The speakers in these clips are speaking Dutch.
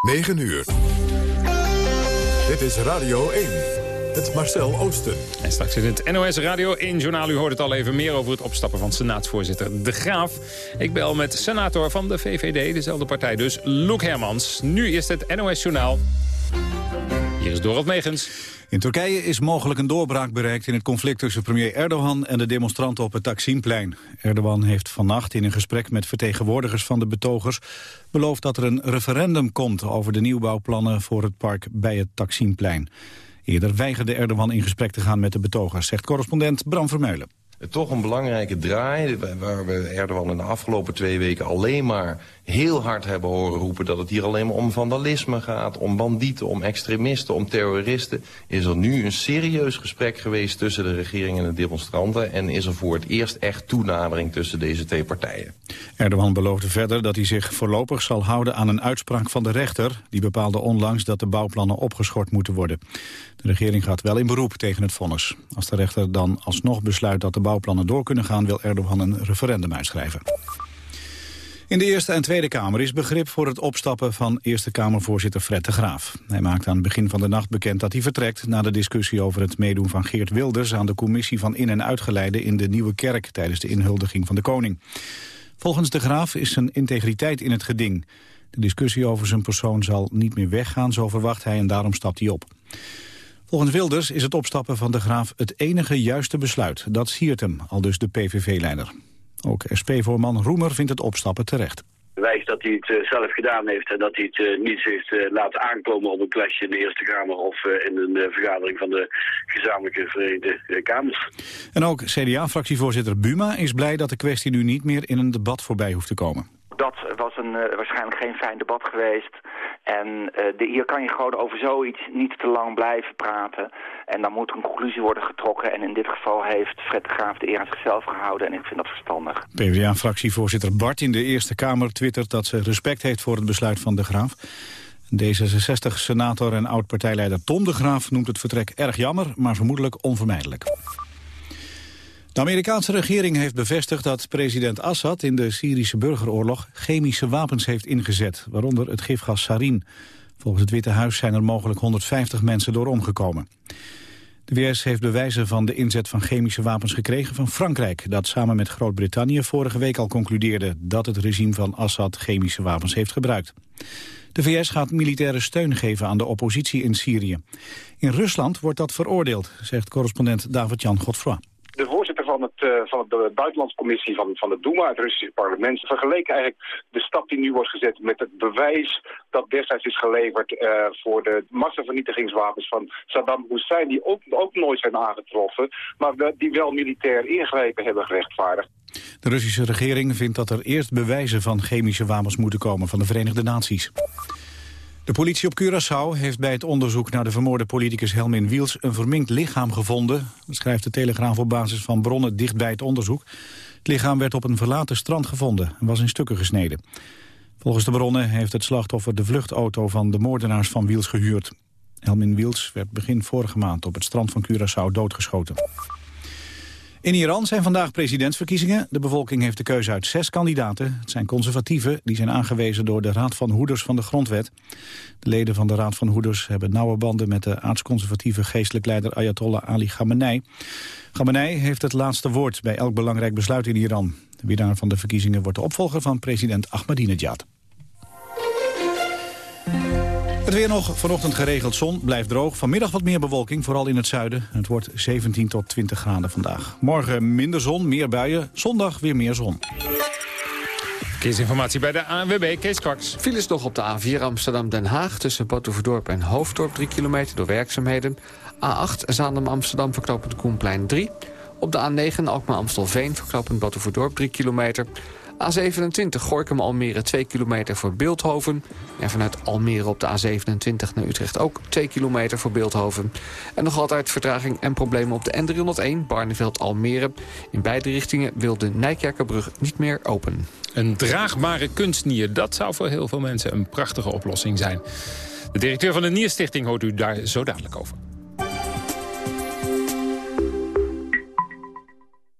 9 uur. Dit is Radio 1. Het Marcel Oosten. En straks in het NOS Radio 1-journaal. U hoort het al even meer over het opstappen van senaatsvoorzitter De Graaf. Ik bel met senator van de VVD, dezelfde partij dus, Loek Hermans. Nu is het NOS-journaal. Hier is Dorot Megens. In Turkije is mogelijk een doorbraak bereikt in het conflict tussen premier Erdogan en de demonstranten op het Taksimplein. Erdogan heeft vannacht in een gesprek met vertegenwoordigers van de betogers beloofd dat er een referendum komt over de nieuwbouwplannen voor het park bij het Taksimplein. Eerder weigerde Erdogan in gesprek te gaan met de betogers, zegt correspondent Bram Vermeulen toch een belangrijke draai... waar we Erdogan in de afgelopen twee weken alleen maar heel hard hebben horen roepen... dat het hier alleen maar om vandalisme gaat, om bandieten, om extremisten, om terroristen... is er nu een serieus gesprek geweest tussen de regering en de demonstranten... en is er voor het eerst echt toenadering tussen deze twee partijen. Erdogan beloofde verder dat hij zich voorlopig zal houden aan een uitspraak van de rechter... die bepaalde onlangs dat de bouwplannen opgeschort moeten worden. De regering gaat wel in beroep tegen het vonnis. Als de rechter dan alsnog besluit dat de bouwplannen door kunnen gaan... wil Erdogan een referendum uitschrijven. In de Eerste en Tweede Kamer is begrip voor het opstappen van Eerste Kamervoorzitter Fred de Graaf. Hij maakt aan het begin van de nacht bekend dat hij vertrekt... na de discussie over het meedoen van Geert Wilders... aan de commissie van in- en uitgeleide in de Nieuwe Kerk... tijdens de inhuldiging van de koning. Volgens de Graaf is zijn integriteit in het geding. De discussie over zijn persoon zal niet meer weggaan, zo verwacht hij... en daarom stapt hij op. Volgens Wilders is het opstappen van de Graaf het enige juiste besluit. Dat siert hem, al dus de PVV-leider. Ook SP-voorman Roemer vindt het opstappen terecht wijst dat hij het eh, zelf gedaan heeft en dat hij het uh, niet heeft uh, laten aankomen op een klasje in de Eerste Kamer of in een vergadering van de gezamenlijke Verenigde Kamers. En ook CDA-fractievoorzitter Buma is blij dat de kwestie nu niet meer in een debat voorbij hoeft te komen. Dat was een, waarschijnlijk geen fijn debat geweest. En de, hier kan je gewoon over zoiets niet te lang blijven praten. En dan moet een conclusie worden getrokken. En in dit geval heeft Fred de Graaf de eer aan zichzelf gehouden. En ik vind dat verstandig. PvdA-fractievoorzitter Bart in de Eerste Kamer twittert dat ze respect heeft voor het besluit van de Graaf. D66-senator en oud-partijleider Tom de Graaf noemt het vertrek erg jammer, maar vermoedelijk onvermijdelijk. De Amerikaanse regering heeft bevestigd dat president Assad in de Syrische burgeroorlog chemische wapens heeft ingezet, waaronder het gifgas sarin. Volgens het Witte Huis zijn er mogelijk 150 mensen door omgekomen. De VS heeft bewijzen van de inzet van chemische wapens gekregen van Frankrijk... dat samen met Groot-Brittannië vorige week al concludeerde... dat het regime van Assad chemische wapens heeft gebruikt. De VS gaat militaire steun geven aan de oppositie in Syrië. In Rusland wordt dat veroordeeld, zegt correspondent David-Jan Godfroy de van, het, uh, van de buitenlandscommissie van, van de Duma, het Russische parlement, vergeleek eigenlijk de stap die nu wordt gezet met het bewijs dat destijds is geleverd uh, voor de massavernietigingswapens van Saddam Hussein, die ook, ook nooit zijn aangetroffen, maar die wel militair ingrepen hebben gerechtvaardigd. De Russische regering vindt dat er eerst bewijzen van chemische wapens moeten komen van de Verenigde Naties. De politie op Curaçao heeft bij het onderzoek naar de vermoorde politicus Helmin Wiels een verminkt lichaam gevonden. Schrijft de Telegraaf op basis van bronnen dicht bij het onderzoek. Het lichaam werd op een verlaten strand gevonden en was in stukken gesneden. Volgens de bronnen heeft het slachtoffer de vluchtauto van de moordenaars van Wiels gehuurd. Helmin Wiels werd begin vorige maand op het strand van Curaçao doodgeschoten. In Iran zijn vandaag presidentsverkiezingen. De bevolking heeft de keuze uit zes kandidaten. Het zijn conservatieven, die zijn aangewezen door de Raad van Hoeders van de Grondwet. De leden van de Raad van Hoeders hebben nauwe banden met de aartsconservatieve geestelijk leider Ayatollah Ali Khamenei. Khamenei heeft het laatste woord bij elk belangrijk besluit in Iran. De winnaar van de verkiezingen wordt de opvolger van president Ahmadinejad. Het weer nog, vanochtend geregeld zon, blijft droog. Vanmiddag wat meer bewolking, vooral in het zuiden. Het wordt 17 tot 20 graden vandaag. Morgen minder zon, meer buien. Zondag weer meer zon. Keesinformatie bij de ANWB, Kees Kwaks. Files nog op de A4 Amsterdam-Den Haag... tussen Batuverdorp en Hoofddorp, 3 kilometer door werkzaamheden. A8 Zaandam-Amsterdam verknopend Koenplein 3. Op de A9 Alkmaar-Amstelveen verknopend Batuverdorp 3 kilometer... A27 Gorkum-Almere 2 kilometer voor Beeldhoven. En vanuit Almere op de A27 naar Utrecht ook 2 kilometer voor Beeldhoven. En nog altijd vertraging en problemen op de N301 Barneveld-Almere. In beide richtingen wil de Nijkerkerbrug niet meer open. Een draagbare kunstnier, dat zou voor heel veel mensen een prachtige oplossing zijn. De directeur van de Nierstichting hoort u daar zo dadelijk over.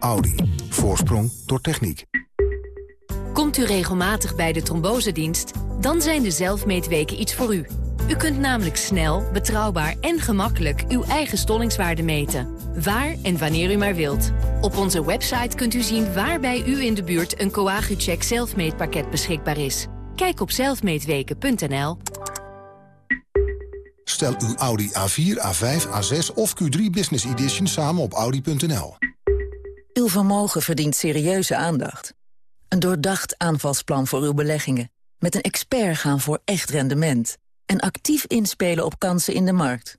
Audi. Voorsprong door techniek. Komt u regelmatig bij de trombosedienst? Dan zijn de zelfmeetweken iets voor u. U kunt namelijk snel, betrouwbaar en gemakkelijk uw eigen stollingswaarde meten. Waar en wanneer u maar wilt. Op onze website kunt u zien waar bij u in de buurt een Coagucheck zelfmeetpakket beschikbaar is. Kijk op zelfmeetweken.nl. Stel uw Audi A4, A5, A6 of Q3 Business Edition samen op Audi.nl. Uw vermogen verdient serieuze aandacht. Een doordacht aanvalsplan voor uw beleggingen. Met een expert gaan voor echt rendement en actief inspelen op kansen in de markt.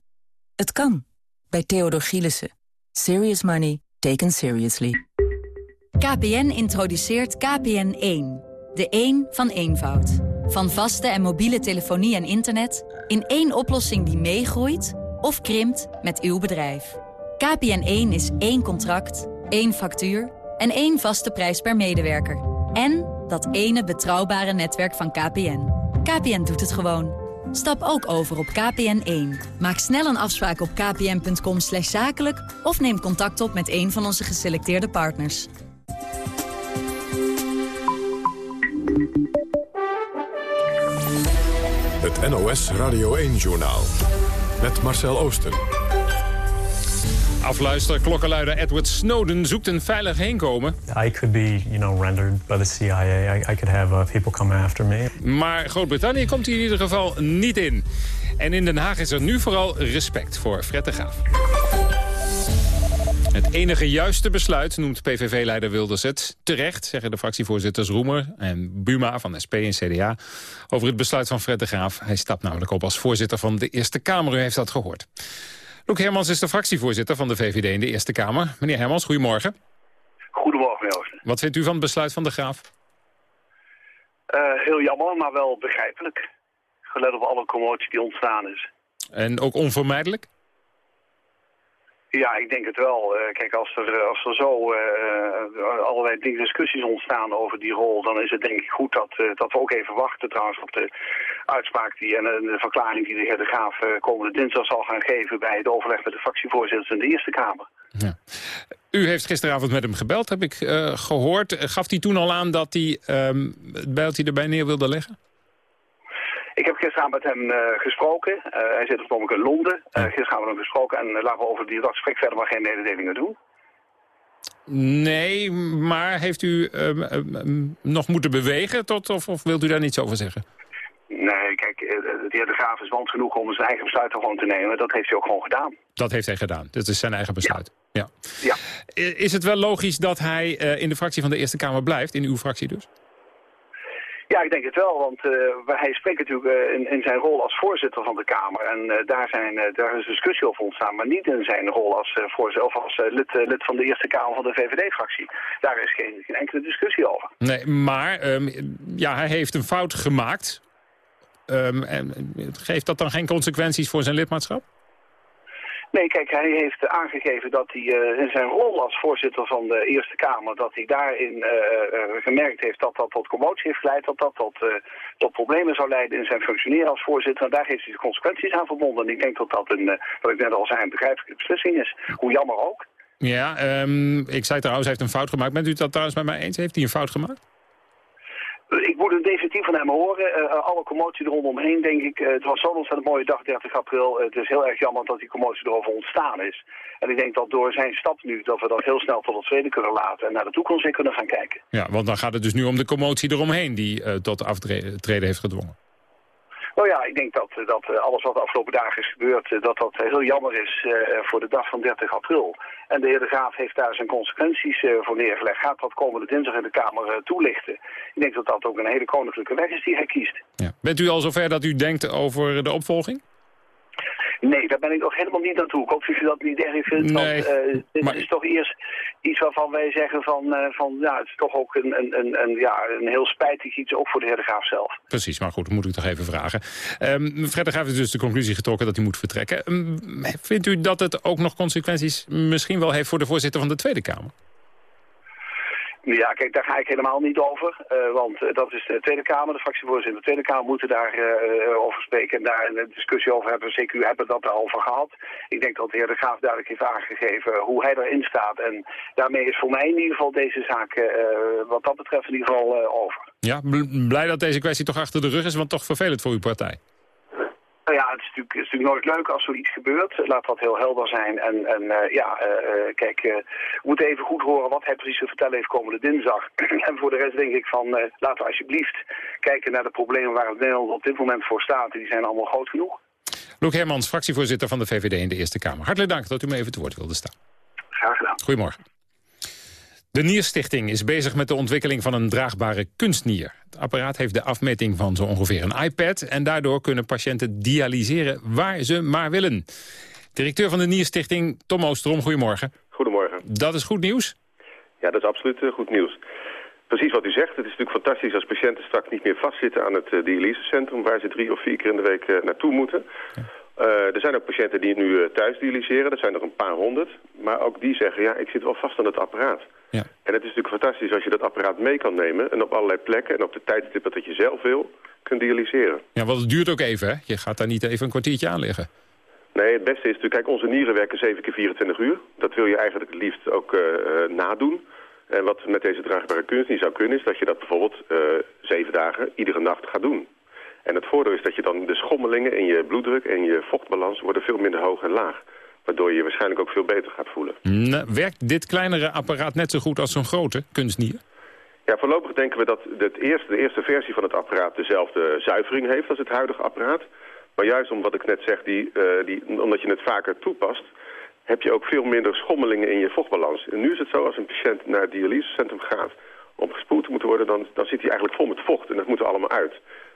Het kan, bij Theodor Gielissen. Serious money taken seriously. KPN introduceert KPN1. De 1 van eenvoud. Van vaste en mobiele telefonie en internet... in één oplossing die meegroeit of krimpt met uw bedrijf. KPN1 is één contract, één factuur en één vaste prijs per medewerker. En dat ene betrouwbare netwerk van KPN. KPN doet het gewoon. Stap ook over op KPN1. Maak snel een afspraak op kpn.com zakelijk... of neem contact op met een van onze geselecteerde partners. Het NOS Radio 1-journaal. Met Marcel Oosten. Afluister, klokkenluider Edward Snowden zoekt een veilig heenkomen. I could be, you know, rendered by the CIA. I, I could have uh, people come after me. Maar Groot-Brittannië komt hier in ieder geval niet in. En in Den Haag is er nu vooral respect voor Fred de Graaf. Het enige juiste besluit noemt PVV-leider Wilders het. Terecht, zeggen de fractievoorzitters Roemer en Buma van SP en CDA... over het besluit van Fred de Graaf. Hij stapt namelijk op als voorzitter van de Eerste Kamer. U heeft dat gehoord. Loek Hermans is de fractievoorzitter van de VVD in de Eerste Kamer. Meneer Hermans, goedemorgen. Goedemorgen, Joost. Wat vindt u van het besluit van de Graaf? Uh, heel jammer, maar wel begrijpelijk. Gelet op alle commotie die ontstaan is. En ook onvermijdelijk? Ja, ik denk het wel. Uh, kijk, als er, eh, als er zo uh, allerlei discussies ontstaan over die rol... dan is het denk ik goed dat, dat we ook even wachten trouwens op de uitspraak die, en de verklaring die de heer De Graaf komende dinsdag zal gaan geven... bij het overleg met de fractievoorzitters in de Eerste Kamer. Ja. U heeft gisteravond met hem gebeld, heb ik gehoord. Gaf hij toen al aan dat hij um, het bijltje erbij neer wilde leggen? Ik heb gisteren met hem uh, gesproken. Uh, hij zit op in Londen. Uh, gisteren hebben we hem gesproken en laten we over die dat gesprek verder maar geen mededelingen doen. Nee, maar heeft u ehm, ehm, nog moeten bewegen tot, of, of wilt u daar niets over zeggen? Nee, kijk, de heer De Graaf is wand genoeg om zijn eigen besluit gewoon te nemen. Dat heeft hij ook gewoon gedaan. Dat heeft hij gedaan. Dat is zijn eigen besluit. Ja. ja. Is het wel logisch dat hij in de fractie van de Eerste Kamer blijft, in uw fractie dus? Ja, ik denk het wel, want uh, hij spreekt natuurlijk uh, in, in, zijn rol als voorzitter van de Kamer. En uh, daar, zijn, daar is discussie over ontstaan, maar niet in zijn rol als, voorzitter, of als lid, lid, van de Eerste Kamer van de VVD-fractie. Daar is geen, geen, enkele discussie over. Nee, maar um, ja, hij heeft een fout gemaakt. Um, en, geeft dat dan geen consequenties voor zijn lidmaatschap? Nee, kijk, hij heeft aangegeven dat hij uh, in zijn rol als voorzitter van de Eerste Kamer... dat hij daarin uh, uh, gemerkt heeft dat dat tot commotie heeft geleid... dat dat tot, problemen zou leiden in zijn functioneren als voorzitter. En daar heeft hij de consequenties aan verbonden. En ik denk dat dat een, wat ik net al zei, een begrijpelijke beslissing is. Hoe jammer ook. Ja, um, ik zei trouwens, hij heeft een fout gemaakt. Bent u dat trouwens met mij eens? Heeft hij een fout gemaakt? Ik moet het definitief van hem horen. Uh, alle commotie erondomheen, denk ik. Uh, het was zo'n ontzettend mooie dag, 30 april. Het is heel erg jammer dat die commotie erover ontstaan is. En ik denk dat door zijn stap nu, dat we dat heel snel tot het tweede kunnen laten... en naar de toekomst weer kunnen gaan kijken. Ja, want dan gaat het dus nu om de commotie eromheen... die tot aftreden heeft gedwongen. Nou ja, ik denk dat, dat alles wat de afgelopen dagen is gebeurd, dat dat heel jammer is voor de dag van 30 april. En de heer De Graaf heeft daar zijn consequenties voor neergelegd. Gaat dat komende dinsdag in de Kamer toelichten. Ik denk dat dat ook een hele koninklijke weg is die hij kiest. Ja. Bent u al zover dat u denkt over de opvolging? Nee, daar ben ik nog helemaal niet aan toe. Ik hoop dat u dat niet erg vindt. Nee, want uh, dit maar... is toch eerst iets waarvan wij zeggen van, uh, van ja, het is toch ook een, een, een, een, ja, een heel spijtig iets, ook voor de heer De Graaf zelf. Precies, maar goed, dat moet ik toch even vragen. Um, Fred De Graaf heeft dus de conclusie getrokken dat hij moet vertrekken. Um, vindt u dat het ook nog consequenties misschien wel heeft voor de voorzitter van de Tweede Kamer? Ja, kijk, daar ga ik helemaal niet over. Uh, want uh, dat is de Tweede Kamer, de fractievoorzitter. De Tweede Kamer moeten daar uh, over spreken en daar een discussie over hebben. U hebben dat daarover gehad. Ik denk dat de heer De Graaf duidelijk heeft aangegeven hoe hij erin staat. En daarmee is voor mij in ieder geval deze zaak wat dat betreft in ieder geval over. Ja, blij dat deze kwestie toch achter de rug is, want toch vervelend voor uw partij. Nou ja, het is, natuurlijk, het is natuurlijk nooit leuk als zoiets gebeurt. Laat dat heel helder zijn. En, en uh, ja, uh, kijk, uh, we moeten even goed horen wat hij precies te vertellen heeft komende dinsdag. en voor de rest denk ik van, laten we alsjeblieft kijken naar de problemen waar Nederland op dit moment voor staat. Die zijn allemaal groot genoeg. Loek Hermans, fractievoorzitter van de VVD in de Eerste Kamer. Hartelijk dank dat u me even te woord wilde staan. Graag gedaan. Goedemorgen. De Nierstichting is bezig met de ontwikkeling van een draagbare kunstnier. Het apparaat heeft de afmeting van zo ongeveer een iPad... en daardoor kunnen patiënten dialyseren waar ze maar willen. Directeur van de Nierstichting, Tom Oostrom, goedemorgen. Goedemorgen. Dat is goed nieuws? Ja, dat is absoluut uh, goed nieuws. Precies wat u zegt, het is natuurlijk fantastisch als patiënten straks niet meer vastzitten aan het uh, dialysecentrum... waar ze drie of vier keer in de week uh, naartoe moeten... Ja. Uh, er zijn ook patiënten die nu uh, thuis dialyseren. Dat zijn er een paar honderd. Maar ook die zeggen, ja, ik zit wel vast aan het apparaat. Ja. En het is natuurlijk fantastisch als je dat apparaat mee kan nemen... en op allerlei plekken en op de tijdstippen dat je zelf wil, kunt dialyseren. Ja, want het duurt ook even, hè? Je gaat daar niet even een kwartiertje aan liggen. Nee, het beste is natuurlijk... Kijk, onze nieren werken 7 keer 24 uur. Dat wil je eigenlijk het liefst ook uh, nadoen. En wat met deze draagbare kunst niet zou kunnen... is dat je dat bijvoorbeeld zeven dagen iedere nacht gaat doen. En het voordeel is dat je dan de schommelingen in je bloeddruk en je vochtbalans worden veel minder hoog en laag. Waardoor je je waarschijnlijk ook veel beter gaat voelen. werkt dit kleinere apparaat net zo goed als zo'n grote kunstnier? Ja, voorlopig denken we dat het eerste, de eerste versie van het apparaat dezelfde zuivering heeft als het huidige apparaat. Maar juist om wat ik net zeg, die, uh, die, omdat je het vaker toepast, heb je ook veel minder schommelingen in je vochtbalans. En nu is het zo, als een patiënt naar het dialysecentrum gaat om gespoeld te moeten worden, dan, dan zit hij eigenlijk vol met vocht en dat moet er allemaal uit.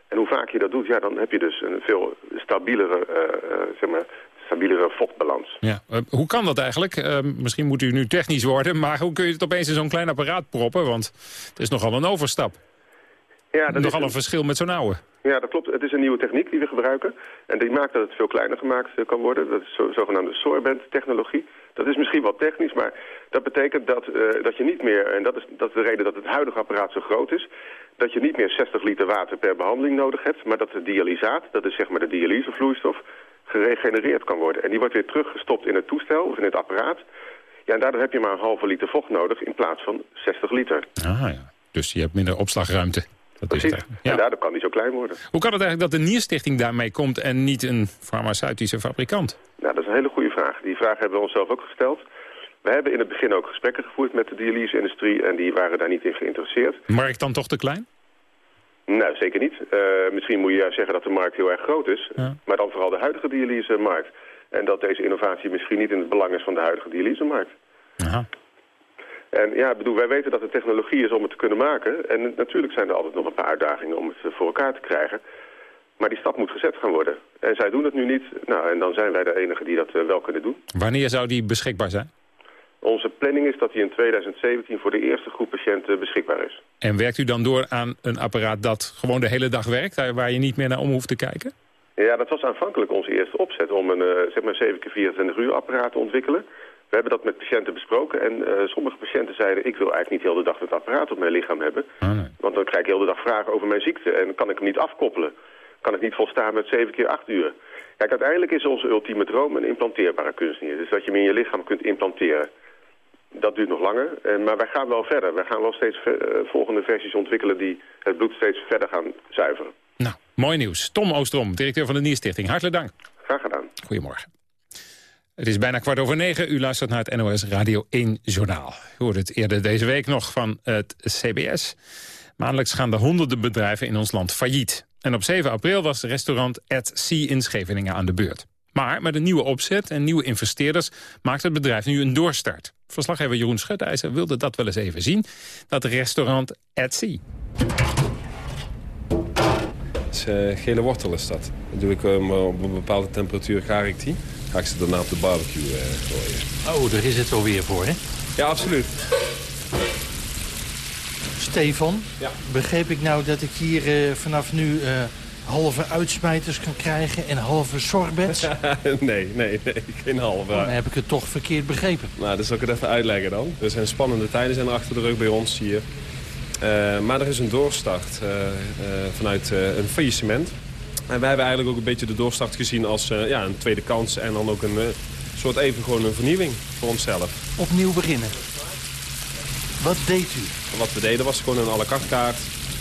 En hoe vaak je dat doet, ja, dan heb je dus een veel stabielere, uh, zeg maar, stabielere vochtbalans. Ja. Uh, hoe kan dat eigenlijk? misschien moet u nu technisch worden, maar hoe kun je het opeens in zo'n klein apparaat proppen? Want het is nogal een overstap. Ja, dat nogal een... verschil met zo'n oude. Ja, dat klopt. Het is een nieuwe techniek die we gebruiken. En die maakt dat het veel kleiner gemaakt kan worden. Dat is zo, zogenaamde sorbent-technologie. Dat is misschien wat technisch, maar dat betekent dat, uh, dat je niet meer... en dat is, dat is de reden dat het huidige apparaat zo groot is dat je niet meer 60 liter water per behandeling nodig hebt... maar dat de dialysaat, dat is zeg maar de dialysevloeistof, geregenereerd kan worden. En die wordt weer teruggestopt in het toestel of in het apparaat. Ja, en daardoor heb je maar een halve liter vocht nodig in plaats van 60 liter. Ah ja, dus je hebt minder opslagruimte. Dat Precies, is ja. en daardoor kan die zo klein worden. Hoe kan het eigenlijk dat de Nierstichting daarmee komt en niet een farmaceutische fabrikant? Nou, dat is een hele goede vraag. Die vraag hebben we onszelf ook gesteld. We hebben in het begin ook gesprekken gevoerd met de dialyse-industrie... en die waren daar niet in geïnteresseerd. Markt dan toch te klein? Nou, zeker niet. Uh, misschien moet je juist zeggen dat de markt heel erg groot is. Ja. Maar dan vooral de huidige dialyse-markt. En dat deze innovatie misschien niet in het belang is van de huidige dialyse-markt. Aha. En ja, bedoel, wij weten dat de technologie is om het te kunnen maken. En natuurlijk zijn er altijd nog een paar uitdagingen om het voor elkaar te krijgen. Maar die stap moet gezet gaan worden. En zij doen het nu niet. Nou, en dan zijn wij de enigen die dat uh, wel kunnen doen. Wanneer zou die beschikbaar zijn? Onze planning is dat die in 2017 voor de eerste groep patiënten beschikbaar is. En werkt u dan door aan een apparaat dat gewoon de hele dag werkt... waar je niet meer naar om hoeft te kijken? Ja, dat was aanvankelijk onze eerste opzet om een uh, zeg maar 7 keer 24 uur apparaat te ontwikkelen. We hebben dat met patiënten besproken en uh, sommige patiënten zeiden... ik wil eigenlijk niet heel de dag het apparaat op mijn lichaam hebben. Nee. Want dan krijg ik heel de dag vragen over mijn ziekte en kan ik hem niet afkoppelen. Kan ik niet volstaan met 7 keer 8 uur. Kijk, uiteindelijk is onze ultieme droom een implanteerbare kunstnier. Dus dat je hem in je lichaam kunt implanteren dat duurt nog langer. En, maar wij gaan wel verder. Wij gaan wel steeds uh, volgende versies ontwikkelen die het bloed steeds verder gaan zuiveren. Nou, mooi nieuws. Tom Oostrom, directeur van de Nierstichting. Hartelijk dank. Graag gedaan. Goedemorgen. Het is bijna kwart over negen. U luistert naar het NOS Radio 1 Journaal. U hoorde het eerder deze week nog van het CBS. Maandelijks gaan de honderden bedrijven in ons land failliet. En op 7 april was restaurant At Sea in Scheveningen aan de beurt. Maar met een nieuwe opzet en nieuwe investeerders maakt het bedrijf nu een doorstart. Verslaggever Jeroen Schutijzer wilde dat wel eens even zien. Dat restaurant At Sea. Uh, gele wortel is dat. Dan doe ik um, op een bepaalde temperatuur gaar ik die. Ga ik ze daarna op de barbecue uh, gooien. Oh, daar is het alweer voor, hè? Ja, absoluut. Stefan, ja. begreep ik nou dat ik hier uh, vanaf nu halve uitsmijters kan krijgen en halve sorbets? nee, nee, nee, geen halve. Dan heb ik het toch verkeerd begrepen. Nou, dat zal ik het even uitleggen dan. Er zijn spannende tijden zijn er achter de rug bij ons hier. Uh, maar er is een doorstart uh, uh, vanuit een faillissement. En wij hebben eigenlijk ook een beetje de doorstart gezien als ja, een tweede kans... en dan ook een soort even gewoon een vernieuwing voor onszelf. Opnieuw beginnen. Wat deed u? Wat we deden was gewoon een à la carte kaart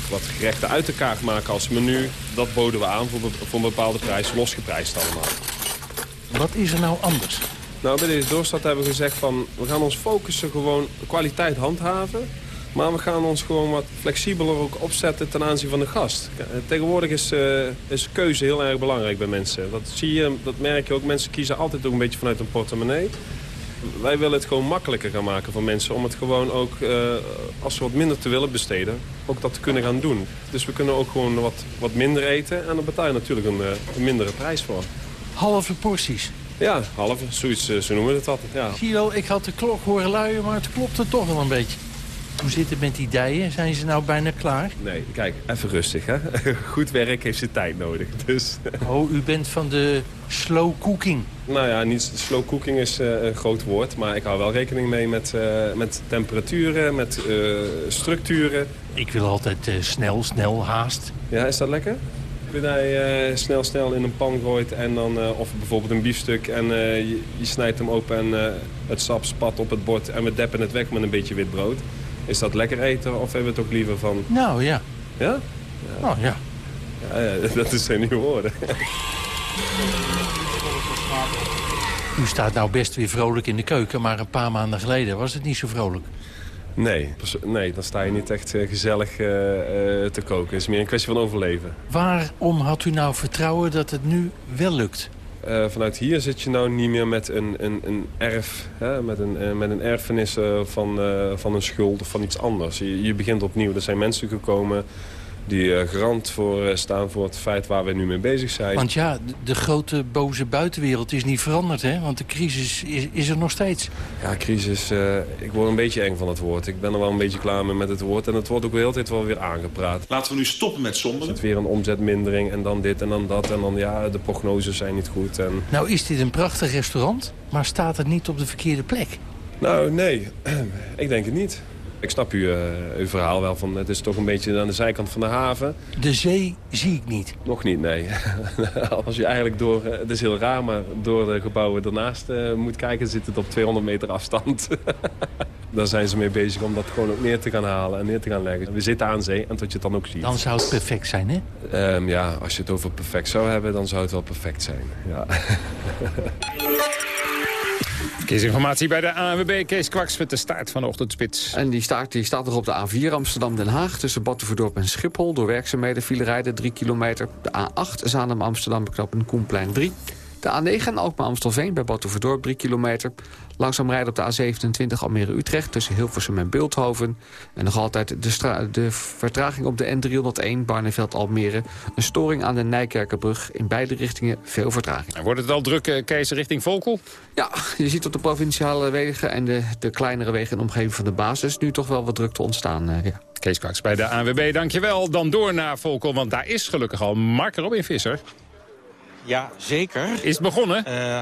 wat gerechten uit de kaart maken als menu. Dat boden we aan voor, voor een bepaalde prijs, losgeprijsd allemaal. Wat is er nou anders? Nou, bij deze doorstart hebben we gezegd van... we gaan ons focussen gewoon kwaliteit handhaven... maar we gaan ons gewoon wat flexibeler ook opzetten ten aanzien van de gast. Tegenwoordig is, uh, is keuze heel erg belangrijk bij mensen. Dat zie je, dat merk je ook. Mensen kiezen altijd ook een beetje vanuit een portemonnee wij willen het gewoon makkelijker gaan maken voor mensen. Om het gewoon ook, uh, als ze wat minder te willen besteden, ook dat te kunnen gaan doen. Dus we kunnen ook gewoon wat, wat minder eten. En dan betaal je natuurlijk een, uh, een mindere prijs voor. Halve porties? Ja, halve. Zoiets, uh, zo noemen we het altijd. Ja. Gilo, ik had de klok horen luien, maar het klopte toch wel een beetje. Hoe zit het met die dijen? Zijn ze nou bijna klaar? Nee, kijk, even rustig. Hè? Goed werk heeft ze tijd nodig. Dus. Oh, u bent van de slow cooking? Nou ja, niet, slow cooking is uh, een groot woord. Maar ik hou wel rekening mee met, uh, met temperaturen, met uh, structuren. Ik wil altijd snel, snel, haast. Ja, is dat lekker? Je snel, snel in een pan gooit en dan, of bijvoorbeeld een biefstuk en je, je, snijdt hem open en het sap spat op het bord en we deppen het weg met een beetje wit brood. Is dat lekker eten of hebben we het ook liever van... Nou, ja. Ja? ja. Oh, ja. ja, ja dat is zijn nieuwe woorden. U staat nou best weer vrolijk in de keuken, maar een paar maanden geleden was het niet zo vrolijk. Nee, nee dan sta je niet echt eh, gezellig uh, uh, te koken. Het is meer een kwestie van overleven. Waarom had u nou vertrouwen dat het nu wel lukt? Uh, vanuit hier zit je nou niet meer met een, een, een erf, hè, met, een, uh, met een erfenis van, van een schuld of van iets anders. Je, je begint opnieuw. Er zijn mensen gekomen die uh, garant voor uh, staan voor het feit waar we nu mee bezig zijn. Want ja, de, de grote boze buitenwereld is niet veranderd, hè? Want de crisis is, is er nog steeds. Ja, crisis, uh, ik word een beetje eng van het woord. Ik ben er wel een beetje klaar mee met het woord. En het wordt ook de hele tijd wel weer aangepraat. Laten we nu stoppen met somberen. Het weer een omzetmindering en dan dit en dan dat. En dan ja, de prognoses zijn niet goed. En... Nou is dit een prachtig restaurant, maar staat het niet op de verkeerde plek? Nou, nee. ik denk het niet. Ik snap u, uh, uw verhaal wel. Van, het is toch een beetje aan de zijkant van de haven. De zee zie ik niet. Nog niet, nee. Als je eigenlijk door, uh, het is heel raar, maar door de gebouwen ernaast uh, moet kijken... zit het op 200 meter afstand. Daar zijn ze mee bezig om dat gewoon ook neer te gaan halen en neer te gaan leggen. We zitten aan zee en tot je het dan ook ziet. Dan zou het perfect zijn, hè? Um, ja, als je het over perfect zou hebben, dan zou het wel perfect zijn. Ja. Verkeersinformatie bij de ANWB. Kees Kwaks met de staart van de ochtendspits. En die staart die staat nog op de A4 Amsterdam-Den Haag... tussen Battenverdorp en Schiphol. Door werkzaamheden file rijden 3 kilometer. De A8 Zaandam-Amsterdam beknappen Koenplein 3. De A9 Alkmaar-Amstelveen bij Battenverdorp 3 kilometer. Langzaam rijden op de A27 Almere-Utrecht tussen Hilversum en Beeldhoven. En nog altijd de, de vertraging op de N301 Barneveld-Almere. Een storing aan de Nijkerkerbrug. In beide richtingen veel vertraging. Wordt het al druk, uh, Kees, richting Volkel? Ja, je ziet op de provinciale wegen en de, de kleinere wegen in de omgeving van de basis... nu toch wel wat drukte ontstaan, uh, ja. Kees Kwaks bij de ANWB, dankjewel. Dan door naar Volkel, want daar is gelukkig al Mark Robin Visser. Ja, zeker. Is het begonnen? Uh,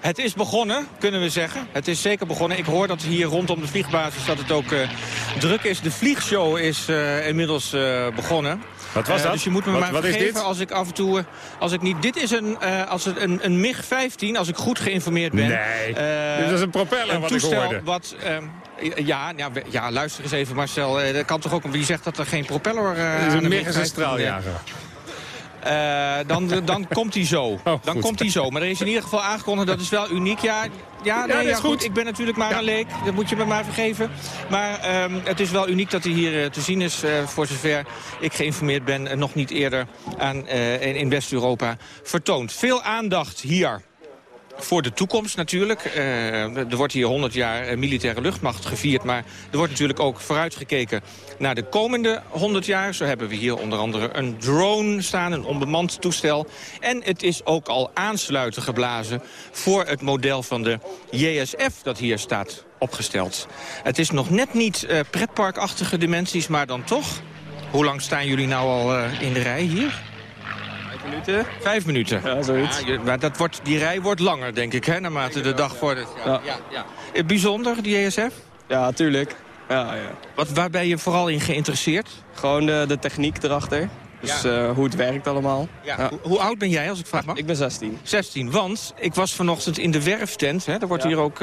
het is begonnen, kunnen we zeggen. Het is zeker begonnen. Ik hoor dat hier rondom de vliegbasis dat het ook uh, druk is. De vliegshow is uh, inmiddels begonnen. Wat was dat? dus je moet me wat, maar wat vergeven als ik af en toe... als ik niet, dit is een, als het een, een MiG-15, als ik goed geïnformeerd ben. Nee, dit is een propeller een wat toestel ik hoorde. Wat, ja, ja, ja, luister eens even Marcel. dat kan toch ook, wie zegt dat er geen propeller uh, Dit is een MiG is een straaljager. Eh, dan, dan komt hij zo. Oh, dan goed. komt hij zo. Maar er is in ieder geval aangekondigd, dat is wel uniek. Ja, ja, nee, dat is ja, goed. goed. Ik ben natuurlijk maar een leek. Dat moet je me maar vergeven. Maar ehm, het is wel uniek dat hij hier eh, te zien is. eh, voor zover ik geïnformeerd ben. en nog niet eerder aan, in, in West-Europa vertoond. Veel aandacht hier voor de toekomst natuurlijk. Eh, er wordt hier 100 jaar eh, militaire luchtmacht gevierd. Maar er wordt natuurlijk ook vooruitgekeken naar de komende 100 jaar. Zo hebben we hier onder andere een drone staan, een onbemand toestel. En het is ook al aansluiten geblazen voor het model van de JSF dat hier staat opgesteld. Het is nog net niet eh, pretparkachtige dimensies, maar dan toch. Hoe lang staan jullie nou al in de rij hier? Vijf minuten? Vijf minuten. Ja, zoiets. maar dat wordt, die rij wordt langer, denk ik, hè, naarmate de dag vordert. Ja. Ja, ja. Eh, Bijzonder, die JSF? Ja, tuurlijk. Ja, ja. Wat, waar ben je vooral in geïnteresseerd? Gewoon de, de techniek erachter. Dus eh, hoe het werkt allemaal. Ja. Hoe, hoe oud ben jij, als ik vraag mag? Ik ben 16. 16, want ik was vanochtend in de werftent. Hè. Er wordt hier ook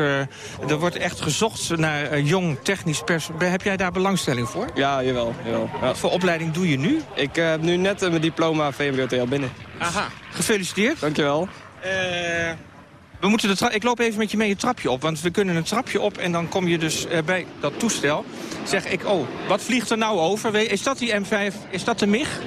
er wordt echt gezocht naar eh, jong technisch personeel. Heb jij daar belangstelling voor? Ja, jawel. jawel. Ja. Wat voor opleiding doe je nu? Ik heb nu net mijn diploma VMBO-TL binnen. Aha, gefeliciteerd. Dankjewel. Eh, we moeten de ik loop even met je mee het trapje op, want we kunnen een trapje op en dan kom je dus bij dat toestel. Zeg ik, oh, wat vliegt er nou over? Is dat die M5? Is dat de MIG?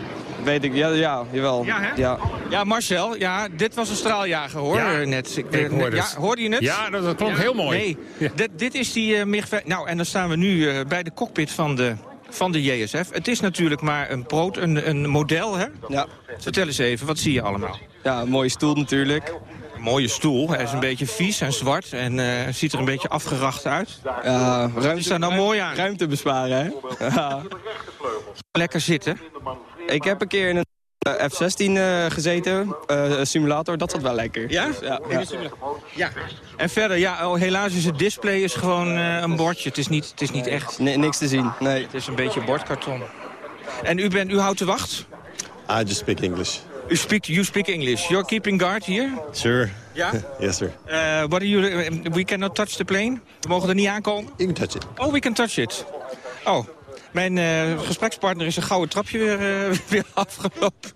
Weet ik, ja, ja jawel. Ja, hè? Ja. Ja, Marcel, ja, dit was een straaljager, hoor, Ja, eh, net. Ik, ik hoorde ja, het. hoorde je het? Ja, dat- dat klonk heel mooi. Nee, dit, dit is die eh, MIG... Nou, en dan staan we nu eh, bij de cockpit van de, van de JSF. Het is natuurlijk maar een, proot, een, een model, hè? Ja. Vertel eens even, wat zie je allemaal? Ja, een mooie stoel natuurlijk. Een mooie stoel, hij is een beetje vies en zwart en eh, ziet er een beetje afgeracht uit. Ja, ruimte, is daar nou mooi aan? ruimte besparen, hè? Ja. Lekker zitten. Ik heb een keer in een eh, F-16 eh, gezeten, eh, een simulator, dat zat wel lekker. Ja? Ja. Ja. En verder, ja, oh, helaas is het display is gewoon eh, een bordje. Het is niet, het is niet echt. Ni- niks te zien, nee. Het is een beetje bordkarton. En u, bent, u houdt de wacht? I just speak English. U speak, you speak English. You're keeping guard here? Sure. Ja? yes, sir. Uh, what are you, we cannot touch the plane? We mogen er niet aankomen? You can touch it. Oh, we can touch it. Oh, mijn eh, gesprekspartner is een gouden trapje weer, eh, weer afgelopen.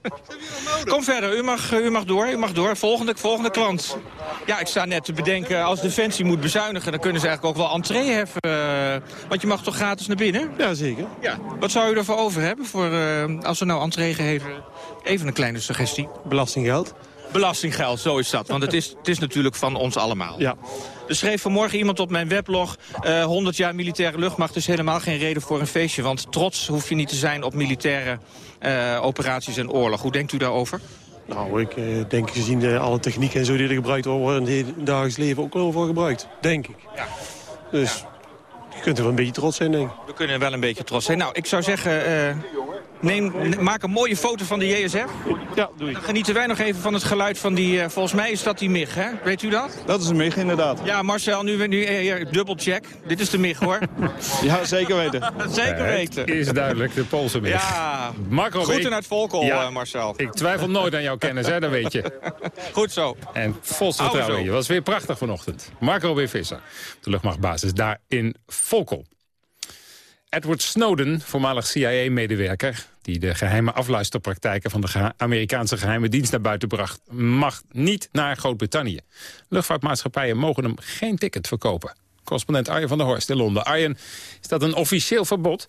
Kom verder, u mag, u mag door, u mag door. Volgende, volgende klant. Ja, ik sta net te bedenken, als Defensie moet bezuinigen... dan kunnen ze eigenlijk ook wel entree heffen. eh, want je mag toch gratis naar binnen? Ja, zeker. Ja. Wat zou u ervoor over hebben voor, als we nou entree geven? Even een kleine suggestie. Belastinggeld. Belastinggeld, zo is dat. Want het is, het is natuurlijk van ons allemaal. Ja. Er schreef vanmorgen iemand op mijn weblog... eh 100 jaar militaire luchtmacht is helemaal geen reden voor een feestje. Want trots hoef je niet te zijn op militaire eh, operaties en oorlog. Hoe denkt u daarover? Nou, ik eh, denk gezien de, alle techniek en zo die er gebruikt worden... worden in het dagelijks leven ook wel voor gebruikt. Denk ik. Ja. Dus je kunt er wel een beetje trots zijn, denk ik. We kunnen wel een beetje trots zijn. Nou, ik zou zeggen... Neem, ne- maak een mooie foto van de JSF. Ja, doe ik. Dan genieten wij nog even van het geluid van die... eh, volgens mij is dat die MIG, hè? Weet u dat? Dat is een MIG, inderdaad. Ja, Marcel, nu, nu eh, hier, dubbelcheck. Dit is de MIG, hoor. Ja, zeker weten. Zeker weten. Het is duidelijk, de Poolse MIG. Ja, Marco, groeten ik- uit Volkel, Ja. eh, Marcel. Ik twijfel nooit aan jouw kennis, hè, dat weet je. Goed zo. En volste Hou vertrouwen was weer prachtig vanochtend. Marco B. Visser, de luchtmachtbasis daar in Volkel. Edward Snowden, voormalig CIA-medewerker... die de geheime afluisterpraktijken van de Amerikaanse geheime dienst naar buiten bracht... mag niet naar Groot-Brittannië. Luchtvaartmaatschappijen mogen hem geen ticket verkopen. Correspondent Arjen van der Horst in Londen. Arjen, is dat een officieel verbod?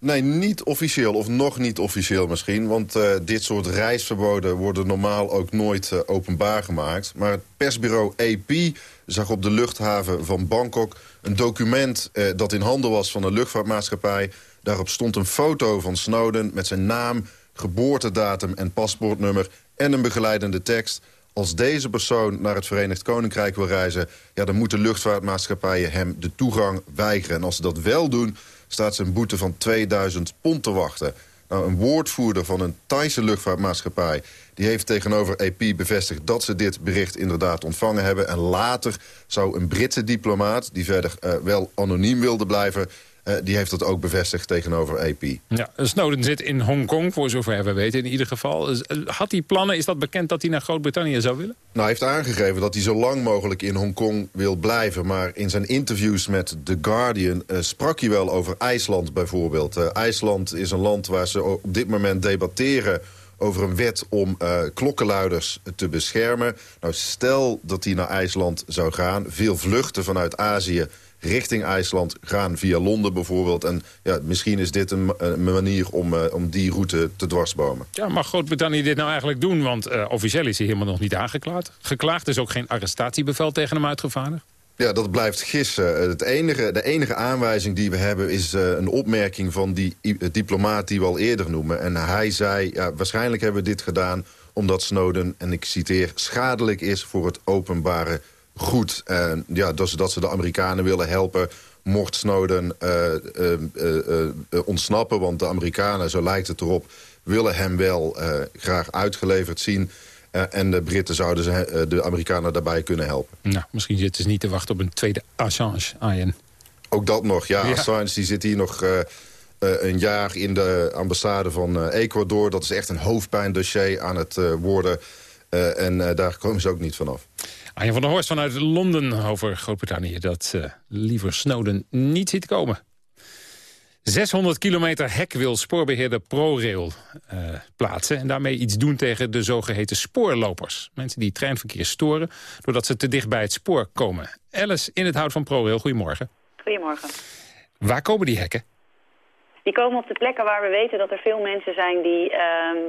Nee, niet officieel, of nog niet officieel misschien. Want eh, dit soort reisverboden worden normaal ook nooit eh, openbaar gemaakt. Maar het persbureau AP zag op de luchthaven van Bangkok... een document eh, dat in handen was van een luchtvaartmaatschappij. Daarop stond een foto van Snowden met zijn naam, geboortedatum en paspoortnummer... en een begeleidende tekst... Als deze persoon naar het Verenigd Koninkrijk wil reizen... Ja, dan moeten luchtvaartmaatschappijen hem de toegang weigeren. En als ze dat wel doen, staat ze een boete van 2000 pond te wachten. Nou, een woordvoerder van een Thaise luchtvaartmaatschappij... die heeft tegenover AP bevestigd dat ze dit bericht inderdaad ontvangen hebben. En later zou een Britse diplomaat, die verder eh, wel anoniem wilde blijven... eh, die heeft dat ook bevestigd tegenover AP. Ja, Snowden zit in Hongkong, voor zover we weten in ieder geval. Eh, Had hij plannen, is dat bekend dat hij naar Groot-Brittannië zou willen? Nou, hij heeft aangegeven dat hij zo lang mogelijk in Hongkong wil blijven. Maar in zijn interviews met The Guardian sprak hij wel over IJsland bijvoorbeeld. Eh, IJsland is een land waar ze op dit moment debatteren over een wet om uh, klokkenluiders te beschermen. Nou, stel dat die naar IJsland zou gaan. Veel vluchten vanuit Azië richting IJsland gaan via Londen bijvoorbeeld. En ja, misschien is dit een, een manier om, uh, om die route te dwarsbomen. Ja, mag Groot-Brittannië dit nou eigenlijk doen? Want officieel is hij helemaal nog niet aangeklaagd. Geklaagd is ook geen arrestatiebevel tegen hem uitgevaardigd. Ja, dat blijft gissen. Het enige, de enige aanwijzing die we hebben is uh, een opmerking van die diplomaat die we al eerder noemen. En hij zei, ja, waarschijnlijk hebben we dit gedaan omdat Snowden, en ik citeer, schadelijk is voor het openbare goed. En ja, dat ze, dat ze de Amerikanen willen helpen mocht Snowden uh, uh, ontsnappen. Want de Amerikanen, zo lijkt het erop, willen hem wel graag uitgeleverd zien. En de Britten zouden ze, de Amerikanen daarbij kunnen helpen. Nou, misschien zitten ze niet te wachten op een tweede Assange, Arjen. Ook dat nog, ja. ja. Assange die zit hier nog een jaar in de ambassade van Ecuador. Dat is echt een hoofdpijndossier aan het worden. en daar komen ze ook niet vanaf. Arjen van der Horst vanuit Londen over Groot-Brittannië... dat liever Snowden niet ziet komen. 600 kilometer hek wil spoorbeheerder ProRail uh, plaatsen... en daarmee iets doen tegen de zogeheten spoorlopers. Mensen die treinverkeer storen doordat ze te dicht bij het spoor komen. Alice in het hout van ProRail, goedemorgen. Goedemorgen. Waar komen die hekken? Die komen op de plekken waar we weten dat er veel mensen zijn... die uh,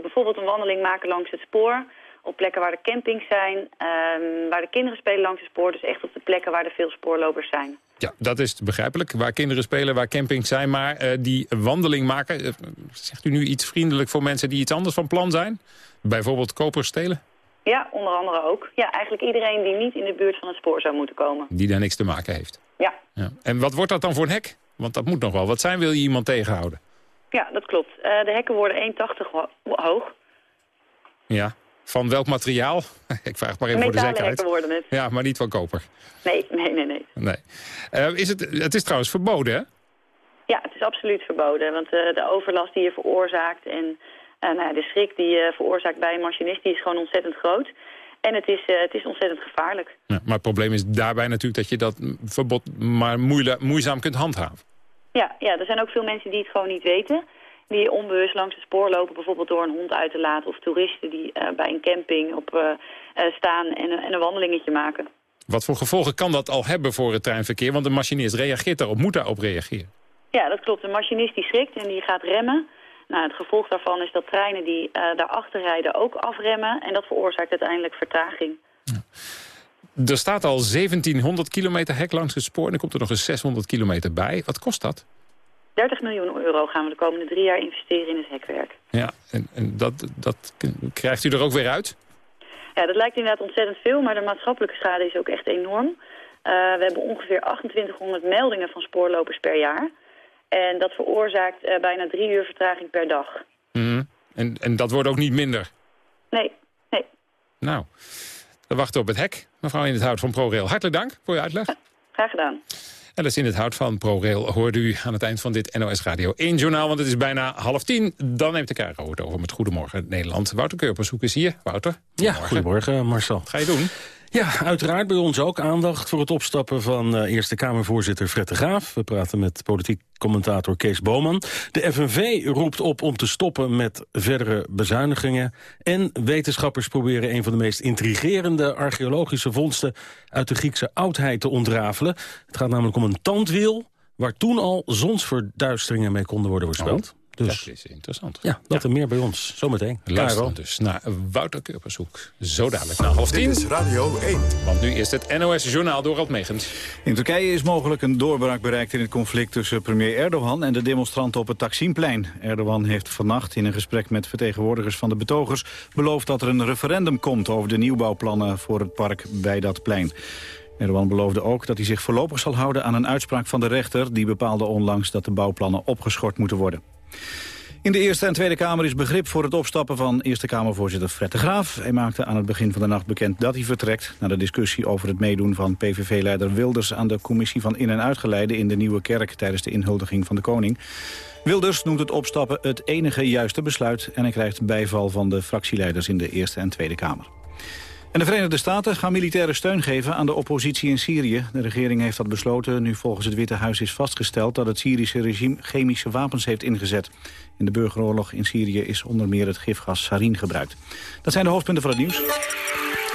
bijvoorbeeld een wandeling maken langs het spoor op plekken waar de campings zijn, um, waar de kinderen spelen langs het spoor. Dus echt op de plekken waar er veel spoorlopers zijn. Ja, dat is begrijpelijk. Waar kinderen spelen, waar campings zijn. Maar uh, die wandeling maken, uh, zegt u nu iets vriendelijk voor mensen die iets anders van plan zijn? Bijvoorbeeld kopers stelen? Ja, onder andere ook. Ja, eigenlijk iedereen die niet in de buurt van het spoor zou moeten komen. Die daar niks te maken heeft? Ja. ja. En wat wordt dat dan voor een hek? Want dat moet nog wel. Wat zijn wil je iemand tegenhouden? Ja, dat klopt. Uh, de hekken worden 1,80 hoog. Ja, van welk materiaal? Ik vraag maar even voor de zekerheid. worden het. Ja, maar niet van koper. Nee, nee, nee. nee. nee. Uh, is het, het is trouwens verboden, hè? Ja, het is absoluut verboden. Want uh, de overlast die je veroorzaakt en uh, nou, de schrik die je veroorzaakt bij een machinist... die is gewoon ontzettend groot. En het is, het is ontzettend gevaarlijk. Ja, maar het probleem is daarbij natuurlijk dat je dat verbod maar moeizaam kunt handhaven. Ja, ja, er zijn ook veel mensen die het gewoon niet weten die onbewust langs het spoor lopen, bijvoorbeeld door een hond uit te laten... of toeristen die uh, bij een camping op, uh, uh, staan en, en, een wandelingetje maken. Wat voor gevolgen kan dat al hebben voor het treinverkeer? Want de machinist reageert daarop, moet daarop reageren. Ja, dat klopt. De machinist die schrikt en die gaat remmen. Nou, het gevolg daarvan is dat treinen die daarachter rijden ook afremmen... en dat veroorzaakt uiteindelijk vertraging. Ja. Er staat al 1700 kilometer hek langs het spoor... en er komt er nog eens 600 kilometer bij. Wat kost dat? 30 miljoen euro gaan we de komende drie jaar investeren in het hekwerk. Ja, en, en dat, dat krijgt u er ook weer uit? Ja, dat lijkt inderdaad ontzettend veel, maar de maatschappelijke schade is ook echt enorm. Uh, we hebben ongeveer 2800 meldingen van spoorlopers per jaar. En dat veroorzaakt uh, bijna drie uur vertraging per dag. Mm en, en dat wordt ook niet minder? Nee, nee. Nou, we wachten op het hek. Mevrouw in het hout van ProRail, hartelijk dank voor uw uitleg. Ja, graag gedaan. En dat is in het hout van ProRail hoorde u aan het eind van dit NOS Radio 1 journaal. Want het is bijna half tien. Dan neemt de Karo het over met Goedemorgen Nederland. Wouter Keurpershoek is hier. Wouter. Ja, goedemorgen Marcel. Wat ga je doen? Ja, uiteraard bij ons ook aandacht voor het opstappen van uh, Eerste Kamervoorzitter Fred de Graaf. We praten met politiek commentator Kees Boman. De FNV roept op om te stoppen met verdere bezuinigingen. En wetenschappers proberen een van de meest intrigerende archeologische vondsten uit de Griekse oudheid te ontrafelen. Het gaat namelijk om een tandwiel waar toen al zonsverduisteringen mee konden worden voorspeld. Oh. Dus, dat is interessant. Ja, dat ja. en meer bij ons. Zometeen. Luister dus naar Wouter Keurpershoek. Zo dadelijk na half tien. Dit is Radio 1. Want nu is het NOS Journaal door Alt Megens. In Turkije is mogelijk een doorbraak bereikt in het conflict tussen premier Erdogan en de demonstranten op het Taksimplein. Erdogan heeft vannacht in een gesprek met vertegenwoordigers van de betogers beloofd dat er een referendum komt over de nieuwbouwplannen voor het park bij dat plein. Erdogan beloofde ook dat hij zich voorlopig zal houden aan een uitspraak van de rechter... die bepaalde onlangs dat de bouwplannen opgeschort moeten worden. In de Eerste en Tweede Kamer is begrip voor het opstappen van Eerste Kamervoorzitter Fred de Graaf. Hij maakte aan het begin van de nacht bekend dat hij vertrekt... na de discussie over het meedoen van PVV-leider Wilders... aan de commissie van in- en uitgeleide in de Nieuwe Kerk... tijdens de inhuldiging van de koning. Wilders noemt het opstappen het enige juiste besluit... en hij krijgt bijval van de fractieleiders in de Eerste en Tweede Kamer. En de Verenigde Staten gaan militaire steun geven aan de oppositie in Syrië. De regering heeft dat besloten nu volgens het Witte Huis is vastgesteld... dat het Syrische regime chemische wapens heeft ingezet. In de burgeroorlog in Syrië is onder meer het gifgas sarin gebruikt. Dat zijn de hoofdpunten van het nieuws.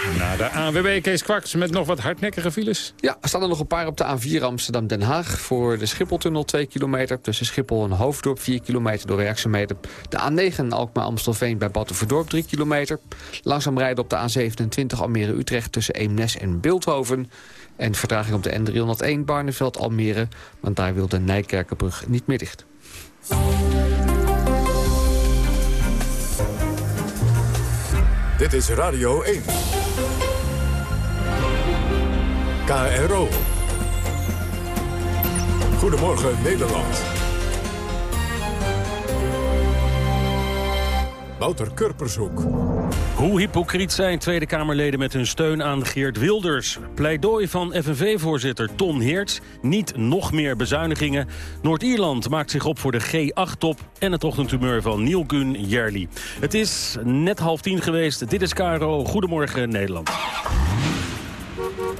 Na de ANWB Kees Kwaks met nog wat hardnekkige files. Ja, er staan er nog een paar op de A4 Amsterdam-Den Haag. Voor de Schipholtunnel 2 kilometer. Tussen Schiphol en Hoofddorp 4 kilometer door werkzaamheden. De A9 Alkmaar-Amstelveen bij Battenverdorp 3 kilometer. Langzaam rijden op de A27 Almere-Utrecht tussen Eemnes en Beeldhoven. En vertraging op de N301 Barneveld-Almere. Want daar wil de Nijkerkenbrug niet meer dicht. Dit is Radio 1. KRO. Goedemorgen Nederland. Wouter Kurpershoek. Hoe hypocriet zijn Tweede Kamerleden met hun steun aan Geert Wilders? Pleidooi van FNV-voorzitter Ton Heerts. Niet nog meer bezuinigingen. Noord-Ierland maakt zich op voor de G8-top. En het ochtendtumeur van Neil Gunn Jerli. Het is net half tien geweest. Dit is Caro. Goedemorgen Nederland.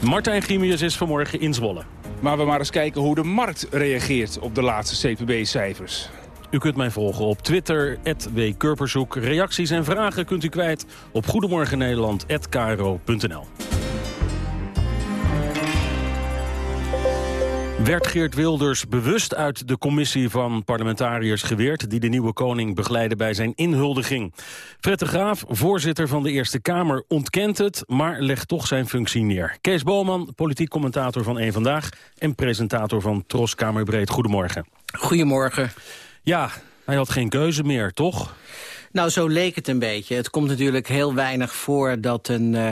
Martijn Grimius is vanmorgen in Zwolle. Maar we maar eens kijken hoe de markt reageert op de laatste CPB-cijfers. U kunt mij volgen op Twitter, @wkurperzoek. Reacties en vragen kunt u kwijt op goedemorgennederland.kro.nl. Werd Geert Wilders bewust uit de commissie van parlementariërs geweerd... die de nieuwe koning begeleidde bij zijn inhuldiging? Fred de Graaf, voorzitter van de Eerste Kamer, ontkent het... maar legt toch zijn functie neer. Kees Boman, politiek commentator van Eén Vandaag... en presentator van Tros Kamerbreed. Goedemorgen. Goedemorgen. Ja, hij had geen keuze meer, toch? Nou, zo leek het een beetje. Het komt natuurlijk heel weinig voor dat een uh,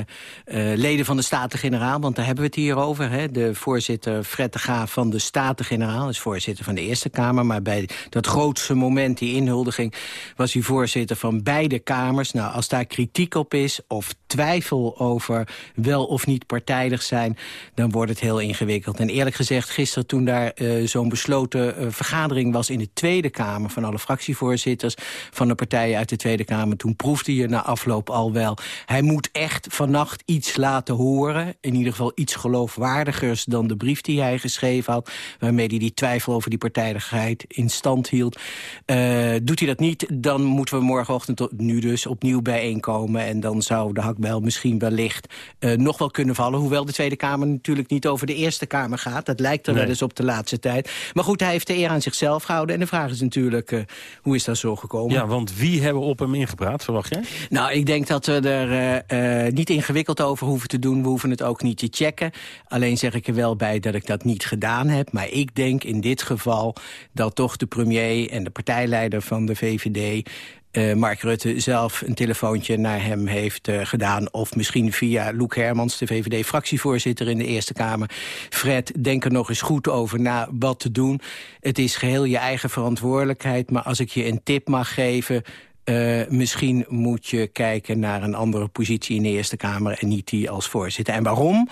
leden van de Staten-Generaal... want daar hebben we het hier over, hè, de voorzitter Fred de van de Staten-Generaal... is voorzitter van de Eerste Kamer, maar bij dat grootste moment, die inhuldiging... was hij voorzitter van beide kamers. Nou, als daar kritiek op is of twijfel over wel of niet partijdig zijn... dan wordt het heel ingewikkeld. En eerlijk gezegd, gisteren toen daar uh, zo'n besloten vergadering was... in de Tweede Kamer van alle fractievoorzitters van de partijen uit de Tweede Kamer. Toen proefde je na afloop al wel. Hij moet echt vannacht iets laten horen. In ieder geval iets geloofwaardigers dan de brief die hij geschreven had. Waarmee hij die twijfel over die partijdigheid in stand hield. Uh, doet hij dat niet, dan moeten we morgenochtend nu dus opnieuw bijeenkomen. En dan zou de hakbel misschien wellicht uh, nog wel kunnen vallen. Hoewel de Tweede Kamer natuurlijk niet over de Eerste Kamer gaat. Dat lijkt er nee. wel eens op de laatste tijd. Maar goed, hij heeft de eer aan zichzelf gehouden. En de vraag is natuurlijk, uh, hoe is dat zo gekomen? Ja, want wie hebben op hem ingepraat, verwacht jij? Nou, ik denk dat we er uh, uh, niet ingewikkeld over hoeven te doen. We hoeven het ook niet te checken. Alleen zeg ik er wel bij dat ik dat niet gedaan heb. Maar ik denk in dit geval dat toch de premier en de partijleider van de VVD... Uh, Mark Rutte zelf een telefoontje naar hem heeft gedaan. Of misschien via Loek Hermans, de VVD-fractievoorzitter in de Eerste Kamer. Fred, denk er nog eens goed over na wat te doen. Het is geheel je eigen verantwoordelijkheid. Maar als ik je een tip mag geven... Uh, misschien moet je kijken naar een andere positie in de Eerste Kamer... en niet die als voorzitter. En waarom?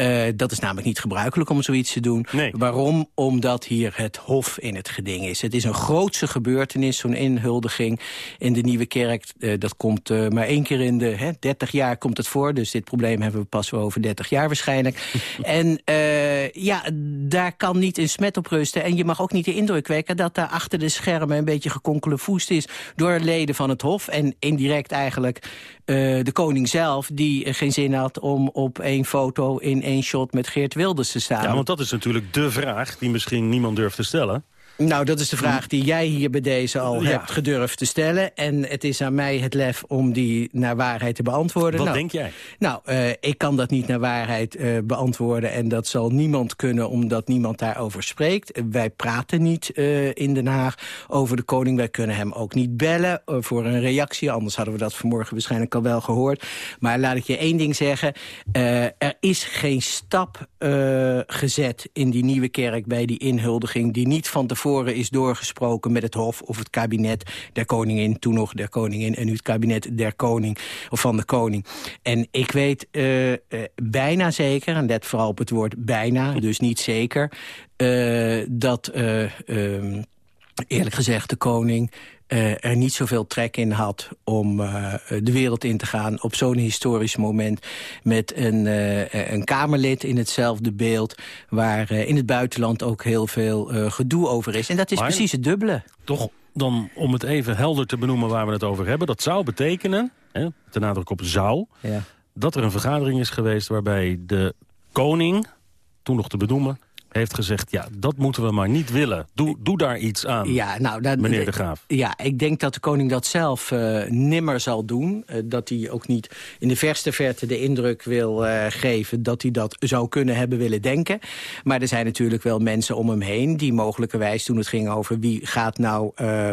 Uh, dat is namelijk niet gebruikelijk om zoiets te doen. Nee. Waarom? Omdat hier het hof in het geding is. Het is een grootse gebeurtenis, zo'n inhuldiging in de Nieuwe Kerk. Uh, dat komt uh, maar één keer in de hè, 30 jaar komt het voor. Dus dit probleem hebben we pas wel over 30 jaar waarschijnlijk. en ja, daar kan niet een smet op rusten. En je mag ook niet de indruk wekken dat daar achter de schermen... een beetje geconclevoest is door leden van het hof. En indirect eigenlijk de koning zelf... die geen zin had om op één foto in één shot met Geert Wilders te staan. Ja, want dat is natuurlijk de vraag die misschien niemand durft te stellen. Nou, dat is de vraag die jij hier bij deze al ja. hebt gedurfd te stellen. En het is aan mij het lef om die naar waarheid te beantwoorden. Wat nou, denk jij? Nou, uh, ik kan dat niet naar waarheid uh, beantwoorden. En dat zal niemand kunnen, omdat niemand daarover spreekt. Wij praten niet in Den Haag over de koning. Wij kunnen hem ook niet bellen voor een reactie. Anders hadden we dat vanmorgen waarschijnlijk al wel gehoord. Maar laat ik je één ding zeggen. er is geen stap gezet in die nieuwe kerk bij die inhuldiging... die niet van tevoren is doorgesproken met het Hof of het kabinet der koningin, toen nog der koningin en nu het kabinet der koning of van de koning. En ik weet uh, uh, bijna zeker, en let vooral op het woord bijna, dus niet zeker, uh, dat... Um, eerlijk gezegd de koning uh, er niet zoveel trek in had om uh, de wereld in te gaan... op zo'n historisch moment met een, uh, een Kamerlid in hetzelfde beeld... waar in het buitenland ook heel veel gedoe over is. En dat is precies het dubbele. Toch dan, om het even helder te benoemen waar we het over hebben... dat zou betekenen, hè, ten nadruk op zou... Ja. dat er een vergadering is geweest waarbij de koning, toen nog te benoemen heeft gezegd... ja, dat moeten we maar niet willen. Doe, doe daar iets aan, ja, nou, dat, meneer de Graaf. Ja, ik denk dat de koning dat zelf uh, nimmer zal doen. Uh, dat hij ook niet in de verste verte de indruk wil uh, geven... dat hij dat zou kunnen hebben willen denken. Maar er zijn natuurlijk wel mensen om hem heen... die mogelijkerwijs, toen het ging over wie gaat nou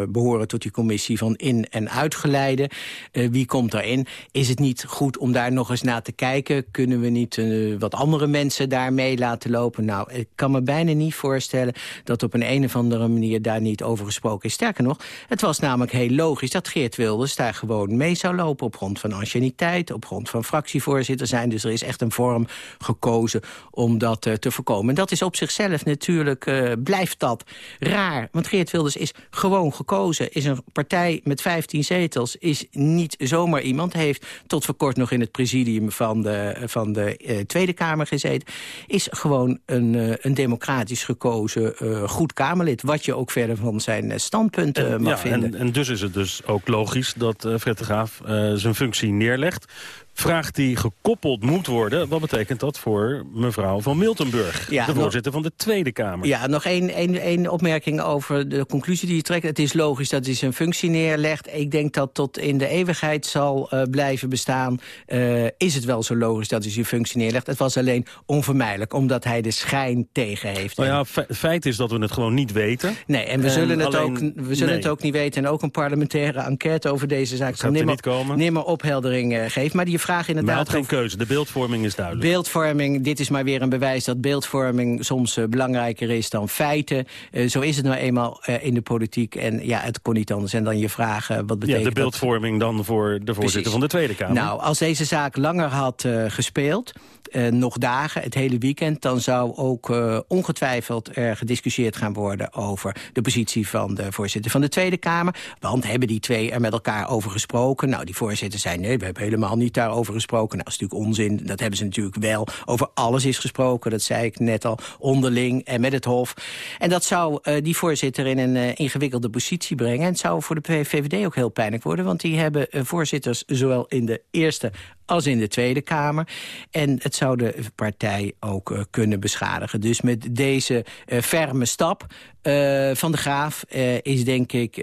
behoren... tot die commissie van in- en uitgeleide, wie komt daarin... is het niet goed om daar nog eens naar te kijken? Kunnen we niet wat andere mensen daar mee laten lopen? Nou, ik kan me bijna niet voorstellen dat op een, een of andere manier daar niet over gesproken is. Sterker nog, het was namelijk heel logisch dat Geert Wilders daar gewoon mee zou lopen op grond van anciëniteit, op grond van fractievoorzitter zijn. Dus er is echt een vorm gekozen om dat uh, te voorkomen. En dat is op zichzelf natuurlijk, uh, blijft dat raar. Want Geert Wilders is gewoon gekozen, is een partij met 15 zetels, is niet zomaar iemand, heeft tot voor kort nog in het presidium van de, van de uh, Tweede Kamer gezeten, is gewoon een, een democratisch gekozen uh, goed Kamerlid. Wat je ook verder van zijn eh, standpunten en, mag ja, vinden. En, en, dus is het dus ook logisch dat Fred de Graaf zijn functie neerlegt vraag die gekoppeld moet worden. Wat betekent dat voor mevrouw van Miltenburg, de voorzitter van de Tweede Kamer? Ja, nog één, één, één opmerking over de conclusie die je trekt. Het is logisch dat hij zijn functie neerlegt. Ik denk dat tot in de eeuwigheid zal uh, blijven bestaan. Uh, is het wel zo logisch dat hij zijn functie neerlegt? Het was alleen onvermijdelijk, omdat hij de schijn tegen heeft. Nou ja, feit is dat we het gewoon niet weten. Nee, en we zullen, het, ook, we zullen het ook niet weten. En ook een parlementaire enquête over deze zaak zal nimmer, nimmer opheldering uh, geven. Maar die vraag inderdaad... Maar had geen keuze, de beeldvorming is duidelijk. Beeldvorming, dit is maar weer een bewijs dat beeldvorming soms uh, belangrijker is dan feiten. Uh, zo is het nou eenmaal uh, in de politiek. En ja, het kon niet anders. En dan je vragen, wat betekent Ja, de beeldvorming dat... dan voor de voorzitter Precies. van de Tweede Kamer. Nou, als deze zaak langer had gespeeld... Nog dagen, het hele weekend... dan zou ook ongetwijfeld er gediscussieerd gaan worden... over de positie van de voorzitter van de Tweede Kamer. Want hebben die twee er met elkaar over gesproken? Nou, die voorzitter zei nee, we hebben helemaal niet daarover gesproken. Nou, dat is natuurlijk onzin. Dat hebben ze natuurlijk wel. Over alles is gesproken, dat zei ik net al, onderling en met het Hof. En dat zou uh, die voorzitter in een ingewikkelde positie brengen. En het zou voor de VVD ook heel pijnlijk worden... want die hebben voorzitters zowel in de Eerste als in de Tweede Kamer. En het zou de partij ook kunnen beschadigen. Dus met deze uh, ferme stap van de Graaf is denk ik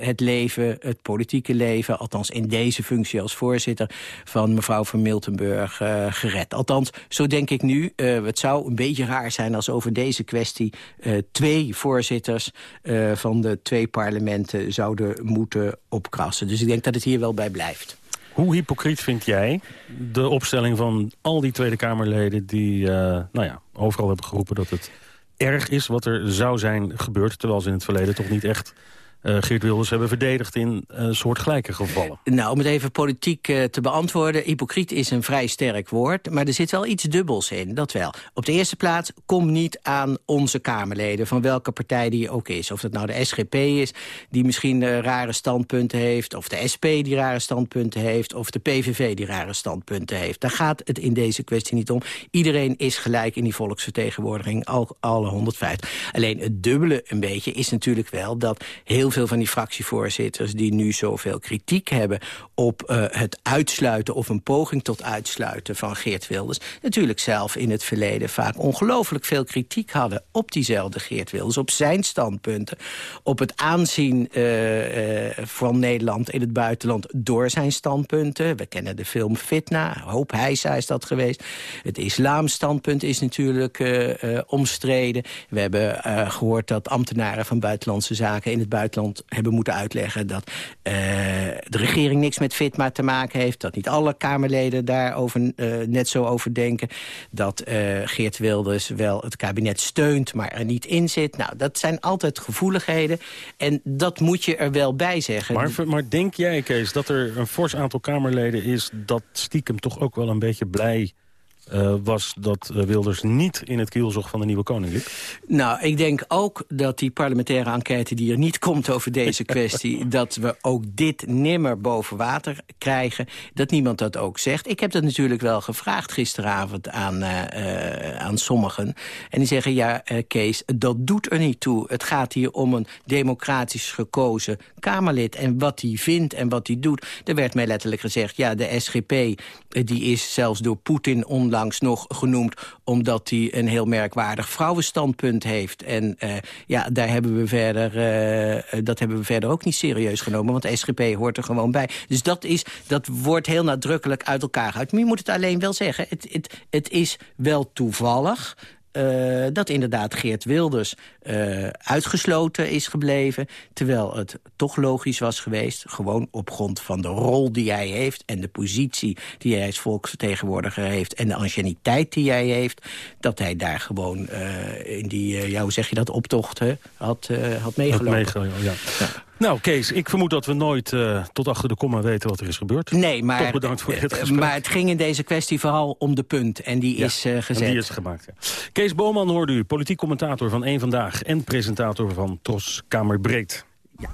het leven, het politieke leven... althans in deze functie als voorzitter van mevrouw van Miltenburg gered. Althans, zo denk ik nu. het zou een beetje raar zijn als over deze kwestie... twee voorzitters van de twee parlementen zouden moeten opkrassen. Dus ik denk dat het hier wel bij blijft. Hoe hypocriet vind jij de opstelling van al die Tweede Kamerleden... die nou ja, overal hebben geroepen dat het erg is wat er zou zijn gebeurd... terwijl ze in het verleden toch niet echt uh, Geert Wilders hebben verdedigd in uh, soortgelijke gevallen? Nou, om het even politiek uh, te beantwoorden. Hypocriet is een vrij sterk woord, maar er zit wel iets dubbels in, dat wel. Op de eerste plaats, kom niet aan onze Kamerleden, van welke partij die ook is. Of dat nou de SGP is, die misschien rare standpunten heeft... of de SP die rare standpunten heeft... of de PVV die rare standpunten heeft. Daar gaat het in deze kwestie niet om. Iedereen is gelijk in die volksvertegenwoordiging, al, alle 150. Alleen het dubbele een beetje is natuurlijk wel dat heel veel van die fractievoorzitters... die nu zoveel kritiek hebben op uh, het uitsluiten... of een poging tot uitsluiten van Geert Wilders... natuurlijk zelf in het verleden vaak ongelooflijk veel kritiek hadden... op diezelfde Geert Wilders, op zijn standpunten... op het aanzien uh, uh, van Nederland in het buitenland door zijn standpunten. We kennen de film Fitna, Hoop Heisa is dat geweest. Het islamstandpunt is natuurlijk omstreden. We hebben gehoord dat ambtenaren van buitenlandse zaken... in het buitenland hebben moeten uitleggen... dat uh, de regering niks met FITMA te maken heeft. Dat niet alle Kamerleden daarover uh, net zo over denken. Dat uh, Geert Wilders wel het kabinet steunt, maar er niet in zit. Nou, dat zijn altijd gevoeligheden. En dat moet je er wel bij zeggen. Maar, maar denk jij, Kees, dat er een fors aantal Kamerleden is... dat stiekem toch ook wel een beetje blij uh, was dat uh, Wilders niet in het kielzog van de nieuwe koning liep? Nou, ik denk ook dat die parlementaire enquête die er niet komt over deze kwestie... dat we ook dit nimmer boven water krijgen, dat niemand dat ook zegt. Ik heb dat natuurlijk wel gevraagd gisteravond aan, uh, aan sommigen. En die zeggen, ja, Kees, dat doet er niet toe. Het gaat hier om een democratisch gekozen Kamerlid. En wat hij vindt en wat hij doet. Er werd mij letterlijk gezegd, ja, de SGP die is zelfs door Poetin onlangs nog genoemd... omdat hij een heel merkwaardig vrouwenstandpunt heeft. En uh, ja, daar hebben we verder, uh, dat hebben we verder ook niet serieus genomen... want SGP hoort er gewoon bij. Dus dat, is, dat wordt heel nadrukkelijk uit elkaar gehouden. Maar je moet het alleen wel zeggen, het, het, het is wel toevallig... Uh, dat inderdaad Geert Wilders uh, uitgesloten is gebleven... terwijl het toch logisch was geweest... gewoon op grond van de rol die hij heeft... en de positie die hij als volksvertegenwoordiger heeft... en de anciëniteit die hij heeft... dat hij daar gewoon uh, in die, ja, hoe zeg je dat, optocht hè, had, had meegelopen. Had meegelopen ja. ja. Nou, Kees, ik vermoed dat we nooit uh, tot achter de komma weten wat er is gebeurd. Nee, maar, Toch bedankt voor dit gesprek. maar het ging in deze kwestie vooral om de punt. En die ja, is uh, gezet. Die is gemaakt, ja. Kees Boman hoorde u, politiek commentator van Eén Vandaag... en presentator van Tros Kamerbreed. Ja.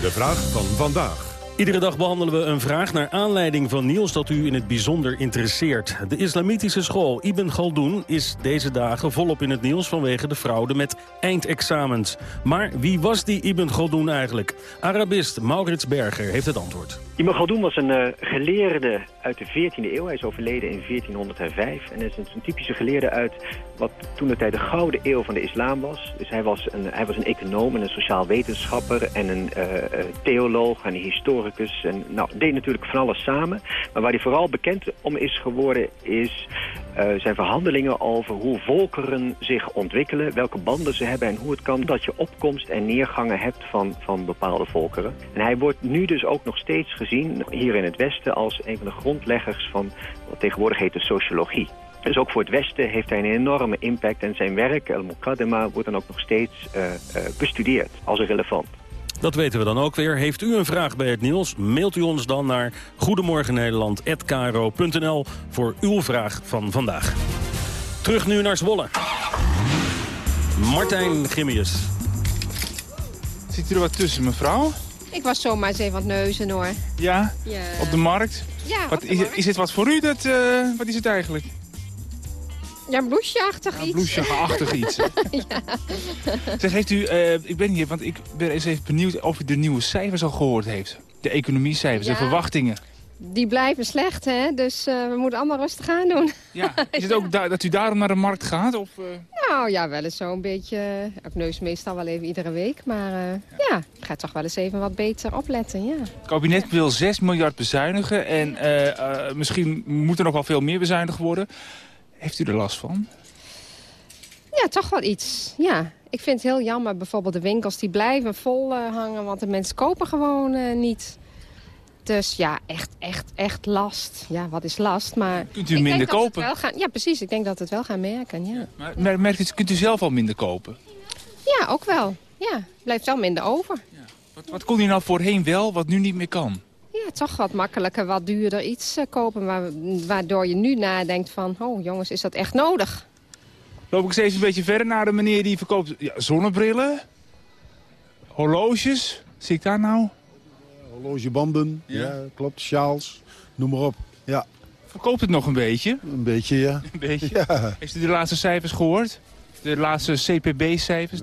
De vraag van vandaag. Iedere dag behandelen we een vraag naar aanleiding van nieuws dat u in het bijzonder interesseert. De islamitische school Ibn Galdoen is deze dagen volop in het nieuws vanwege de fraude met eindexamens. Maar wie was die Ibn Galdoen eigenlijk? Arabist Maurits Berger heeft het antwoord. Ibn Galdoen was een uh, geleerde uit de 14e eeuw. Hij is overleden in 1405 en is een, typische geleerde uit wat toen de tijd de gouden eeuw van de islam was. Dus hij was een, hij was een econoom en een sociaal wetenschapper en een uh, theoloog en een historicus. En, nou, deed natuurlijk van alles samen. Maar waar hij vooral bekend om is geworden is uh, zijn verhandelingen over hoe volkeren zich ontwikkelen, welke banden ze hebben en hoe het kan dat je opkomst en neergangen hebt van, van bepaalde volkeren. En hij wordt nu dus ook nog steeds gezien hier in het Westen als een van de grondleggers van wat tegenwoordig heet de sociologie. Dus ook voor het Westen heeft hij een enorme impact en zijn werk, El Muqaddama, wordt dan ook nog steeds uh, uh, bestudeerd als relevant. Dat weten we dan ook weer. Heeft u een vraag bij het nieuws? Mailt u ons dan naar goedemorgennederland.kro.nl voor uw vraag van vandaag. Terug nu naar Zwolle. Martijn Gimmius. Zit u er wat tussen, mevrouw? Ik was zomaar eens even aan het neuzen, hoor. Ja? ja. Op de markt? Ja, wat, de is, markt. is dit wat voor u? Dat, uh, wat is het eigenlijk? Ja, blouseachtig ja, iets. Blouseachtig iets. ja. Zeg, heeft u, uh, ik ben hier, want ik ben eens even benieuwd of u de nieuwe cijfers al gehoord heeft. De economiecijfers, ja. de verwachtingen. Die blijven slecht, hè? Dus uh, we moeten allemaal rustig aan doen. Ja, is het ook da dat u daarom naar de markt gaat? Of, uh... Nou ja, wel eens zo'n beetje. Ik neus meestal wel even iedere week. Maar uh, ja. ja, ik ga toch wel eens even wat beter opletten, ja. Het kabinet ja. wil 6 miljard bezuinigen. En misschien moet er nog wel veel meer bezuinigd worden. Heeft u er last van? Ja, toch wel iets. Ja, ik vind het heel jammer. Bijvoorbeeld de winkels die blijven vol uh, hangen, want de mensen kopen gewoon uh, niet. Dus ja, echt, echt, echt last. Ja, wat is last? Maar kunt u minder kopen? Wel gaan, ja, precies. Ik denk dat het wel gaan merken, ja. Maar merkt u, kunt u zelf al minder kopen? Ja, ook wel. Ja, blijft wel minder over. Ja. Wat, wat kon u nou voorheen wel, wat nu niet meer kan? Ja, toch wat makkelijker, wat duurder iets uh, kopen. Maar, waardoor je nu nadenkt van, oh jongens, is dat echt nodig? Loop ik steeds een beetje verder naar de meneer die verkoopt ja, zonnebrillen, horloges. Zie ik daar nou? Horlogebanden, ja. ja, klopt, sjaals, noem maar op. Ja. Verkoopt het nog een beetje? Een beetje, ja. Een beetje? Ja. Heeft u de laatste cijfers gehoord? De laatste CPB-cijfers,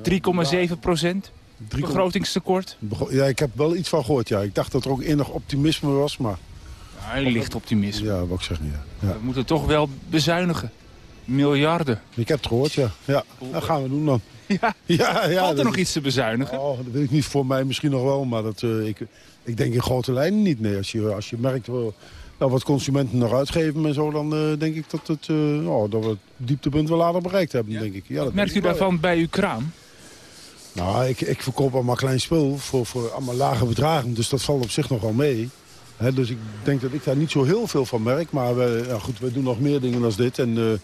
3,7 procent. Begrotingstekort? Ja, ik heb wel iets van gehoord, ja. Ik dacht dat er ook enig optimisme was, maar... Ja, licht optimisme. Ja, wat ik zeg niet, ja. We moeten toch wel bezuinigen. Miljarden. Ik heb het gehoord, ja. Ja, dat gaan we doen dan. Ja, ja, ja Valt er nog iets te bezuinigen? Oh, dat weet ik niet. Voor mij misschien nog wel, maar dat, uh, ik, ik denk in grote lijnen niet. Nee, als je, als je merkt uh, nou, wat consumenten nog uitgeven en zo, dan uh, denk ik dat, het, oh, dat we het dieptepunt wel later bereikt hebben, ja? denk ik. Ja, dat merkt u daarvan bij uw kraam? Nou, ik, ik verkoop allemaal klein spul voor, voor allemaal lage bedragen, dus dat valt op zich nog wel mee. He, dus ik denk dat ik daar niet zo heel veel van merk, maar we, ja, goed, we doen nog meer dingen dan dit. En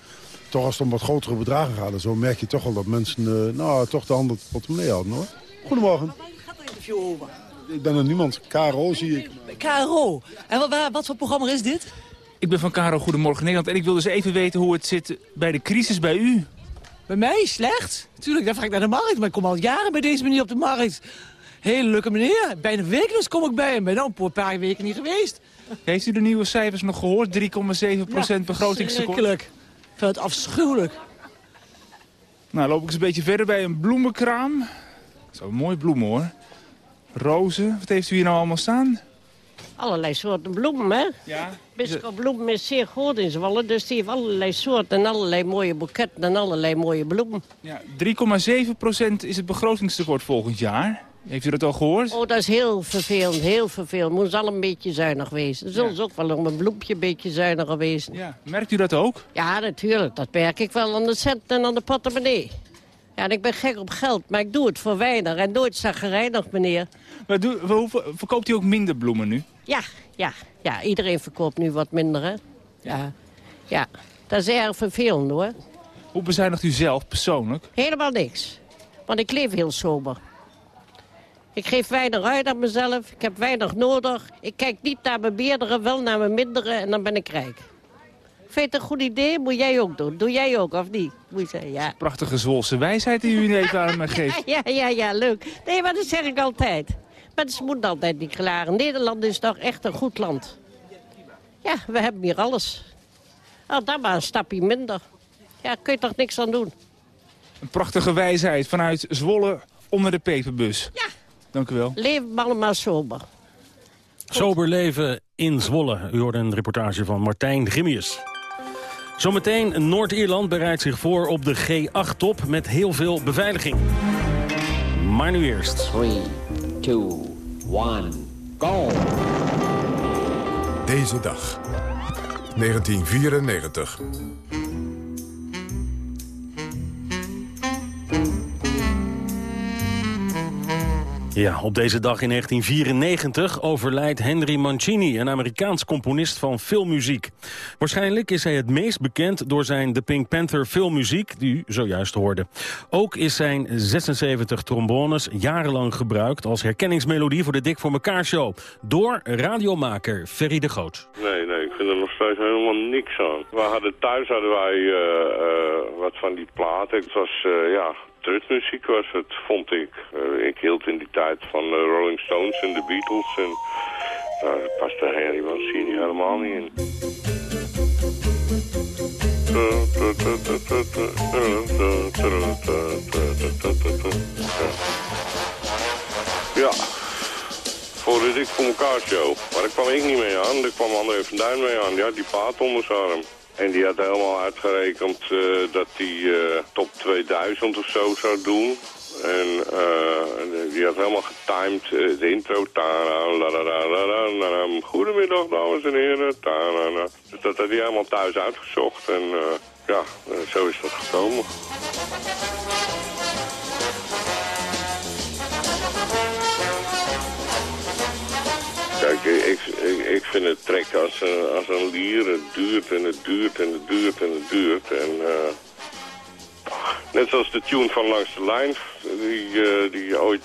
toch als het om wat grotere bedragen gaat en zo, merk je toch wel dat mensen uh, nou, toch de handen portemonnee houden hoor. Goedemorgen. Waar gaat het interview over? Ik ben er niemand. KRO zie ik. KRO. En wat, wat voor programma is dit? Ik ben van Caro Goedemorgen Nederland en ik wil dus even weten hoe het zit bij de crisis bij u. Bij mij? Slecht? Tuurlijk, dan ga ik naar de markt. Maar ik kom al jaren bij deze manier op de markt. Hele leuke meneer. Bijna wekelijks kom ik bij hem. Ben nou een paar weken niet geweest. Heeft u de nieuwe cijfers nog gehoord? 3,7 procent begrotingstekort. Verschrikkelijk. Ik vind het afschuwelijk. Nou, loop ik eens een beetje verder bij een bloemenkraam. Zo mooi bloemen hoor. Rozen. Wat heeft u hier nou allemaal staan? Allerlei soorten bloemen, hè? Ja. Bisschop Bloem is zeer goed in Zwolle, dus die heeft allerlei soorten en allerlei mooie boeketten en allerlei mooie bloemen. Ja, 3,7 procent is het begrotingstekort volgend jaar. Heeft u dat al gehoord? Oh, dat is heel vervelend, heel vervelend. Moeten ze al een beetje zuinig wezen. Zullen ze ook wel om een bloempje een beetje zuiniger wezen. Ja. Merkt u dat ook? Ja, natuurlijk. Dat merk ik wel aan de cent en aan de portemonnee. Ja, en ik ben gek op geld, maar ik doe het voor weinig en nooit zaggerijnig, meneer. Maar doe, hoeveel, verkoopt u ook minder bloemen nu? Ja, ja, ja. Iedereen verkoopt nu wat minder, hè? Ja. Ja, dat is erg vervelend, hoor. Hoe bezuinigt u zelf persoonlijk? Helemaal niks. Want ik leef heel sober. Ik geef weinig uit aan mezelf. Ik heb weinig nodig. Ik kijk niet naar mijn meerdere, wel naar mijn mindere en dan ben ik rijk. Vind je het een goed idee? Moet jij ook doen. Doe jij ook, of niet? Moet je zeggen, ja. Prachtige Zwolse wijsheid die u even aan me geeft. Ja, ja, ja, leuk. Nee, maar dat zeg ik altijd. Maar ze moeten altijd niet klaren. Nederland is toch echt een goed land. Ja, we hebben hier alles. Oh, dan maar een stapje minder. Ja, kun je toch niks aan doen. Een prachtige wijsheid vanuit Zwolle onder de peperbus. Ja. Dank u wel. Leef allemaal sober. Sober leven in Zwolle. U hoorde een reportage van Martijn Grimmius. Zometeen Noord-Ierland bereidt zich voor op de G8-top met heel veel beveiliging. Maar nu eerst. 3, 2, 1, go! Deze dag. 1994. Ja, op deze dag in 1994 overlijdt Henry Mancini, een Amerikaans componist van filmmuziek. Waarschijnlijk is hij het meest bekend door zijn The Pink Panther filmmuziek, die u zojuist hoorde. Ook is zijn 76 trombones jarenlang gebruikt als herkenningsmelodie voor de Dik voor Mekaar show. Door radiomaker Ferry de Groot. Nee, nee, ik vind er nog steeds helemaal niks aan. We hadden thuis hadden wij uh, uh, wat van die platen. Het was, uh, ja, trutmuziek was het, vond ik. Uh, ik hield in die tijd van de Rolling Stones en de Beatles. En nou, daar paste Harry Mancini helemaal niet in. Ja, voor Dik voor elkaar show. Maar daar kwam ik niet mee aan, daar kwam André van Duin mee aan. Ja, die paard onder zijn arm. En die had helemaal uitgerekend uh, dat hij uh, top 2000 of zo zou doen. En uh, die had helemaal getimed de intro. Goedemiddag, dames en heren. Dus dat had hij helemaal thuis uitgezocht. En ja, zo is dat gekomen. Ik, ik, ik vind het trek als een, als lier. Het duurt en het duurt en het duurt en het duurt. En, uh, net zoals de tune van Langs de Lijn, die, uh, die ooit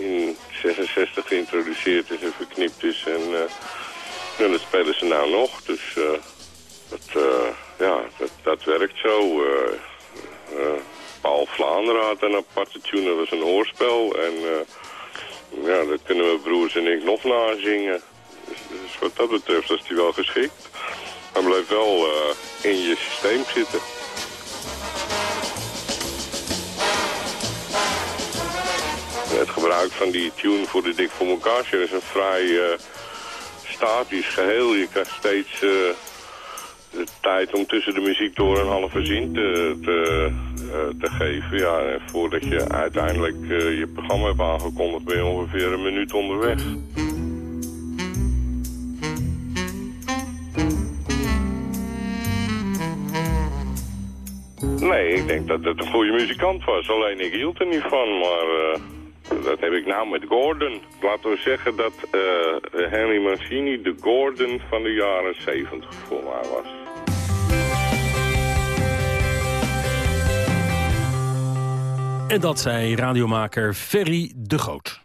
in 66 geïntroduceerd is en verknipt is. En, en dat spelen ze nou nog. Dus dat, ja, dat, dat werkt zo. Paul Vlaanderen had een aparte tune, dat was een hoorspel. En ja, dat kunnen we broers en ik nog nazingen. Dus, dus wat dat betreft is hij wel geschikt. Hij blijft wel uh, in je systeem zitten. Het gebruik van die tune voor de Dik voor elkaar is een vrij uh, statisch geheel. Je krijgt steeds uh, de tijd om tussen de muziek door een halve zin te, te, uh, te geven. Ja, en voordat je uiteindelijk uh, je programma hebt aangekondigd, ben je ongeveer een minuut onderweg. Nee, ik denk dat het een goede muzikant was. Alleen ik hield er niet van, maar uh, dat heb ik nou met Gordon. Laten we zeggen dat Henry Mancini de Gordon van de jaren 70 voor mij was. En dat zei radiomaker Ferry de Groot.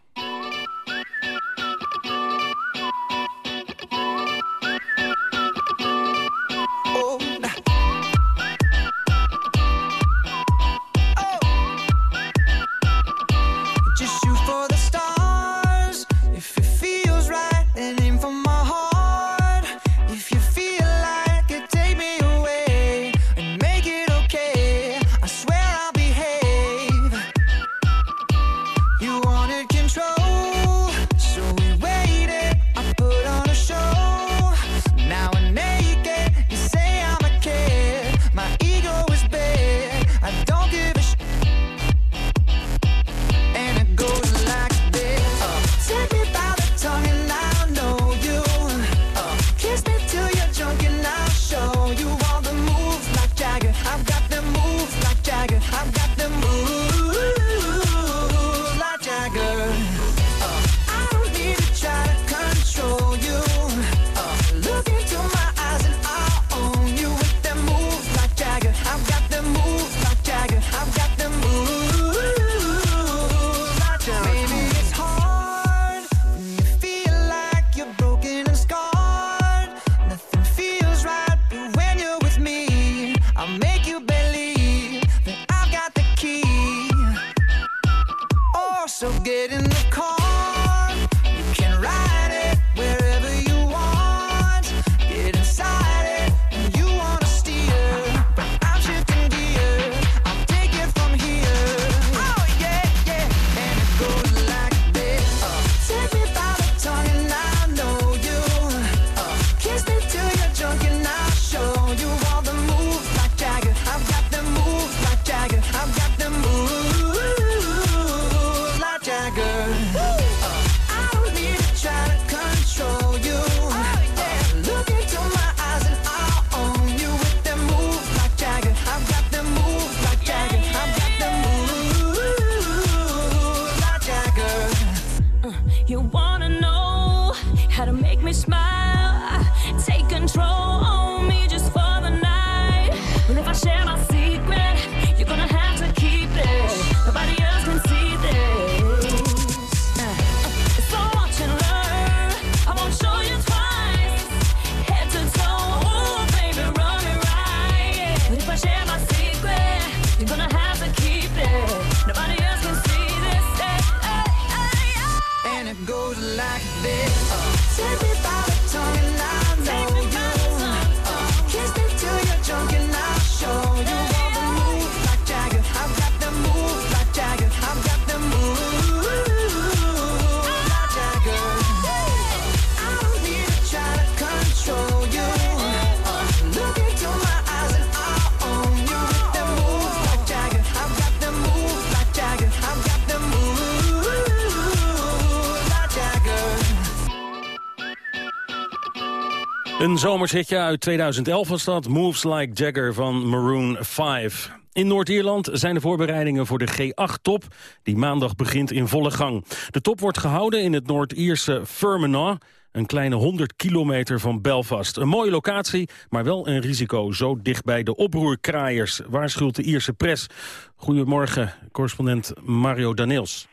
Zomershitje uit 2011 was dat. Moves Like Jagger van Maroon 5. In Noord-Ierland zijn de voorbereidingen voor de G8-top... die maandag begint in volle gang. De top wordt gehouden in het Noord-Ierse Fermanagh... een kleine 100 kilometer van Belfast. Een mooie locatie, maar wel een risico. Zo dicht bij de oproerkraaiers, waarschuwt de Ierse pers. Goedemorgen, correspondent Mario Daniels.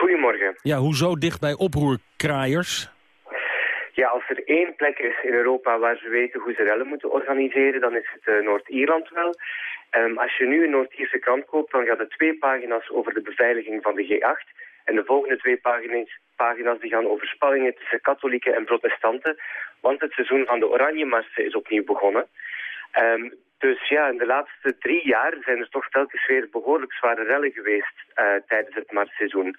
Goedemorgen. Ja, hoezo dicht bij oproerkraaiers? Ja, als er één plek is in Europa waar ze weten hoe ze rellen moeten organiseren, dan is het eh, Noord-Ierland wel. Ehm, als je nu een Noord-Ierse krant koopt, dan gaat het twee pagina's over de beveiliging van de G8. En de volgende twee pagina's, pagina's die gaan over spanningen tussen katholieken en protestanten. Want het seizoen van de Oranje Marsen is opnieuw begonnen. Ehm, dus ja, in de laatste drie jaar zijn er toch telkens weer behoorlijk zware rellen geweest eh, tijdens het marsseizoen.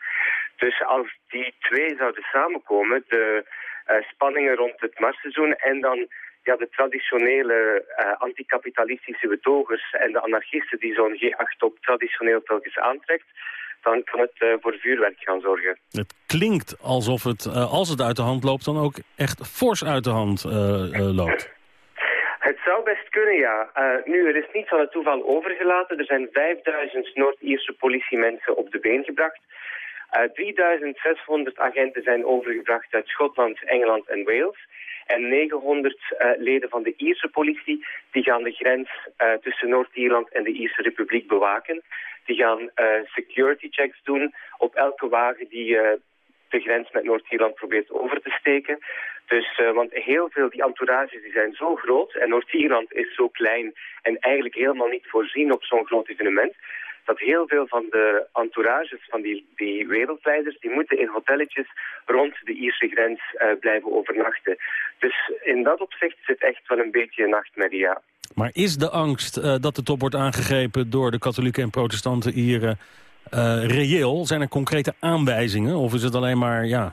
Dus als die twee zouden samenkomen, de spanningen rond het marsseizoen en dan ja, de traditionele eh, anticapitalistische betogers en de anarchisten die zo'n G8-top traditioneel telkens aantrekt, dan kan het eh, voor vuurwerk gaan zorgen. Het klinkt alsof het, eh, als het uit de hand loopt, dan ook echt fors uit de hand eh, eh, loopt. Het zou best kunnen, ja. Eh, nu, er is niets aan het toeval overgelaten. Er zijn 5000 Noord-Ierse politiemensen op de been gebracht. Eh 3600 agenten zijn overgebracht uit Schotland, Engeland en Wales. En 900 eh, leden van de Ierse politie die gaan de grens eh, tussen Noord-Ierland en de Ierse Republiek bewaken. Die gaan eh, security checks doen op elke wagen die eh, de grens met Noord-Ierland probeert over te steken. Dus, eh, want heel veel, die entourages die zijn zo groot en Noord-Ierland is zo klein en eigenlijk helemaal niet voorzien op zo'n groot evenement, dat heel veel van de entourages van die, die wereldleiders, die moeten in hotelletjes rond de Ierse grens eh, blijven overnachten. Dus in dat opzicht zit echt wel een beetje een nachtmerrie, ja. Maar is de angst eh, dat de top wordt aangegrepen door de katholieken en protestanten Ieren eh, reëel? Zijn er concrete aanwijzingen of is het alleen maar, ja,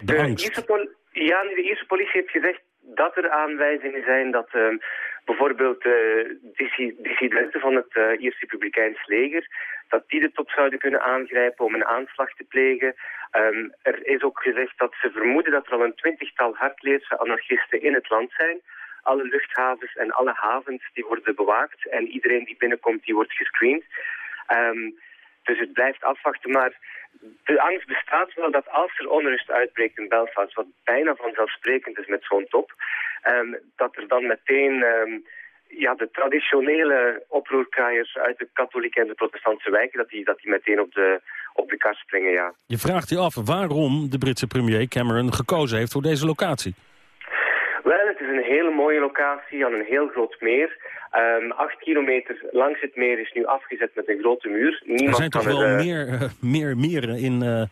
de, De angst? Ierse ja, de Ierse politie heeft gezegd dat er aanwijzingen zijn dat ehm, bijvoorbeeld eh, dissi- dissidenten van het eh Iers Republikeins leger, dat die de top zouden kunnen aangrijpen om een aanslag te plegen. Ehm, er is ook gezegd dat ze vermoeden dat er al een twintigtal hardleerse anarchisten in het land zijn. Alle luchthavens en alle havens die worden bewaakt en iedereen die binnenkomt die wordt gescreend. Ehm, dus het blijft afwachten, maar de angst bestaat wel dat als er onrust uitbreekt in Belfast, wat bijna vanzelfsprekend is met zo'n top, ehm, dat er dan meteen ehm, ja, de traditionele oproerkraaiers uit de katholieke en de protestantse wijken, dat die, dat die meteen op de, op de kar springen, ja. Je vraagt je af waarom de Britse premier Cameron gekozen heeft voor deze locatie. Wel, het is een hele mooie locatie aan een heel groot meer. Ehm, acht kilometer langs het meer is nu afgezet met een grote muur. Niemand er zijn toch wel eh, meer, eh, meer meren in eh,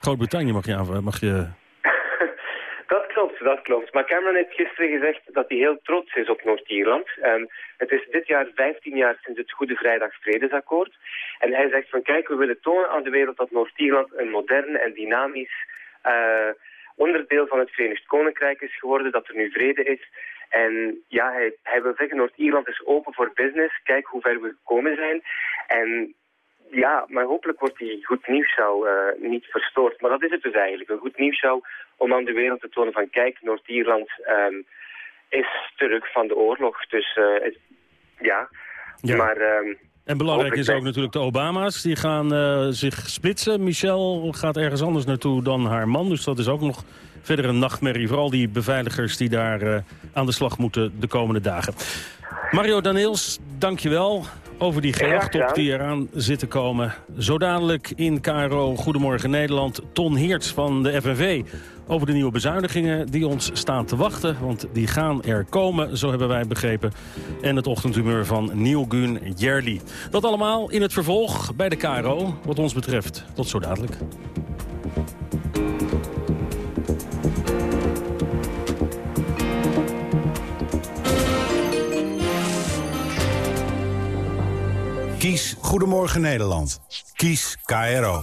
Groot-Brittannië, mag je, aan- mag je... Dat klopt, dat klopt. Maar Cameron heeft gisteren gezegd dat hij heel trots is op Noord-Ierland. Ehm, het is dit jaar 15 jaar sinds het Goede Vrijdag Vredesakkoord. En hij zegt van kijk, we willen tonen aan de wereld dat Noord-Ierland een modern en dynamisch onderdeel van het Verenigd Koninkrijk is geworden, dat er nu vrede is. En ja, hij, hij wil zeggen, Noord-Ierland is open voor business. Kijk hoe ver we gekomen zijn. En ja, maar hopelijk wordt die goed nieuwsshow eh niet verstoord. Maar dat is het dus eigenlijk, een goed nieuwsshow om aan de wereld te tonen van kijk, Noord-Ierland ehm, is terug van de oorlog. Dus eh, het- ja, Ja. maar... ehm, En belangrijk is ook natuurlijk de Obama's. Die gaan eh, zich splitsen. Michelle gaat ergens anders naartoe dan haar man. Dus dat is ook nog verder een nachtmerrie. Vooral die beveiligers die daar eh, aan de slag moeten de komende dagen. Mario Daneels, dankjewel over die gedaan. die eraan zit te komen. Zo dadelijk in KRO Goedemorgen Nederland. Ton Heerts van de FNV over de nieuwe bezuinigingen die ons staan te wachten. Want die gaan er komen, zo hebben wij begrepen. En het ochtendhumeur van Neil Gun Jerli. Dat allemaal in het vervolg bij de KRO, wat ons betreft. Tot zo dadelijk. Kies Goedemorgen Nederland. Kies KRO.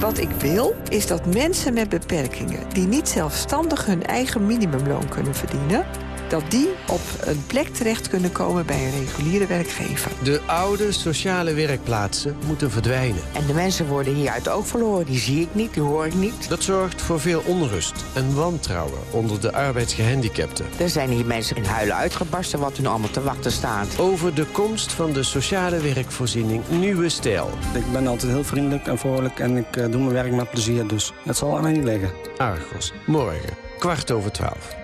Wat ik wil, is dat mensen met beperkingen... die niet zelfstandig hun eigen minimumloon kunnen verdienen... dat die op een plek terecht kunnen komen bij een reguliere werkgever. De oude sociale werkplaatsen moeten verdwijnen. En de mensen worden hieruit ook verloren. Die zie ik niet, die hoor ik niet. Dat zorgt voor veel onrust en wantrouwen onder de arbeidsgehandicapten. Er zijn hier mensen in huilen uitgebarsten wat hun allemaal te wachten staat. Over de komst van de sociale werkvoorziening Nieuwe Stijl. Ik ben altijd heel vriendelijk en vrolijk en ik eh, doe mijn werk met plezier, dus het zal aan mij niet liggen. Argos, morgen, kwart over twaalf.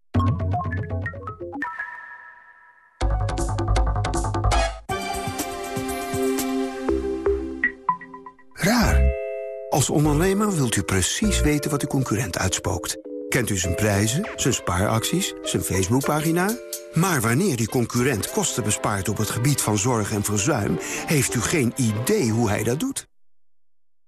Raar. Als ondernemer wilt u precies weten wat uw concurrent uitspookt. Kent u zijn prijzen, zijn spaaracties, zijn Facebookpagina? Maar wanneer die concurrent kosten bespaart op het gebied van zorg en verzuim... heeft u geen idee hoe hij dat doet.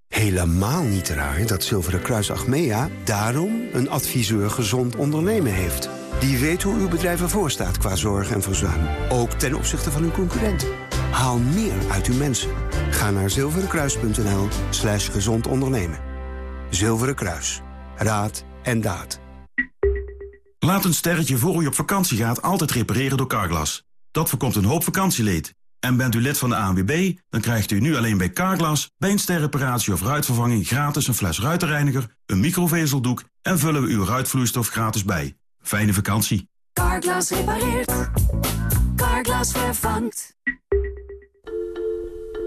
Helemaal niet raar dat Zilveren Kruis Achmea daarom een adviseur gezond ondernemen heeft. Die weet hoe uw bedrijf ervoor staat qua zorg en verzuim. Ook ten opzichte van uw concurrenten. Haal meer uit uw mensen. Ga naar zilverenkruis.nl slash gezond ondernemen. Zilveren Kruis. Raad en daad. Laat een sterretje voor u op vakantie gaat altijd repareren door Carglass. Dat voorkomt een hoop vakantieleed. En bent u lid van de ANWB, dan krijgt u nu alleen bij Carglass... bij een sterreparatie of ruitvervanging gratis een fles ruitenreiniger... een microvezeldoek en vullen we uw ruitvloeistof gratis bij. Fijne vakantie. Carglass repareert. Carglass vervangt.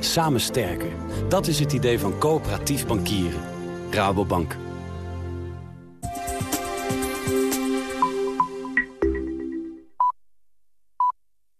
Samen sterker. Dat is het idee van coöperatief bankieren. Rabobank.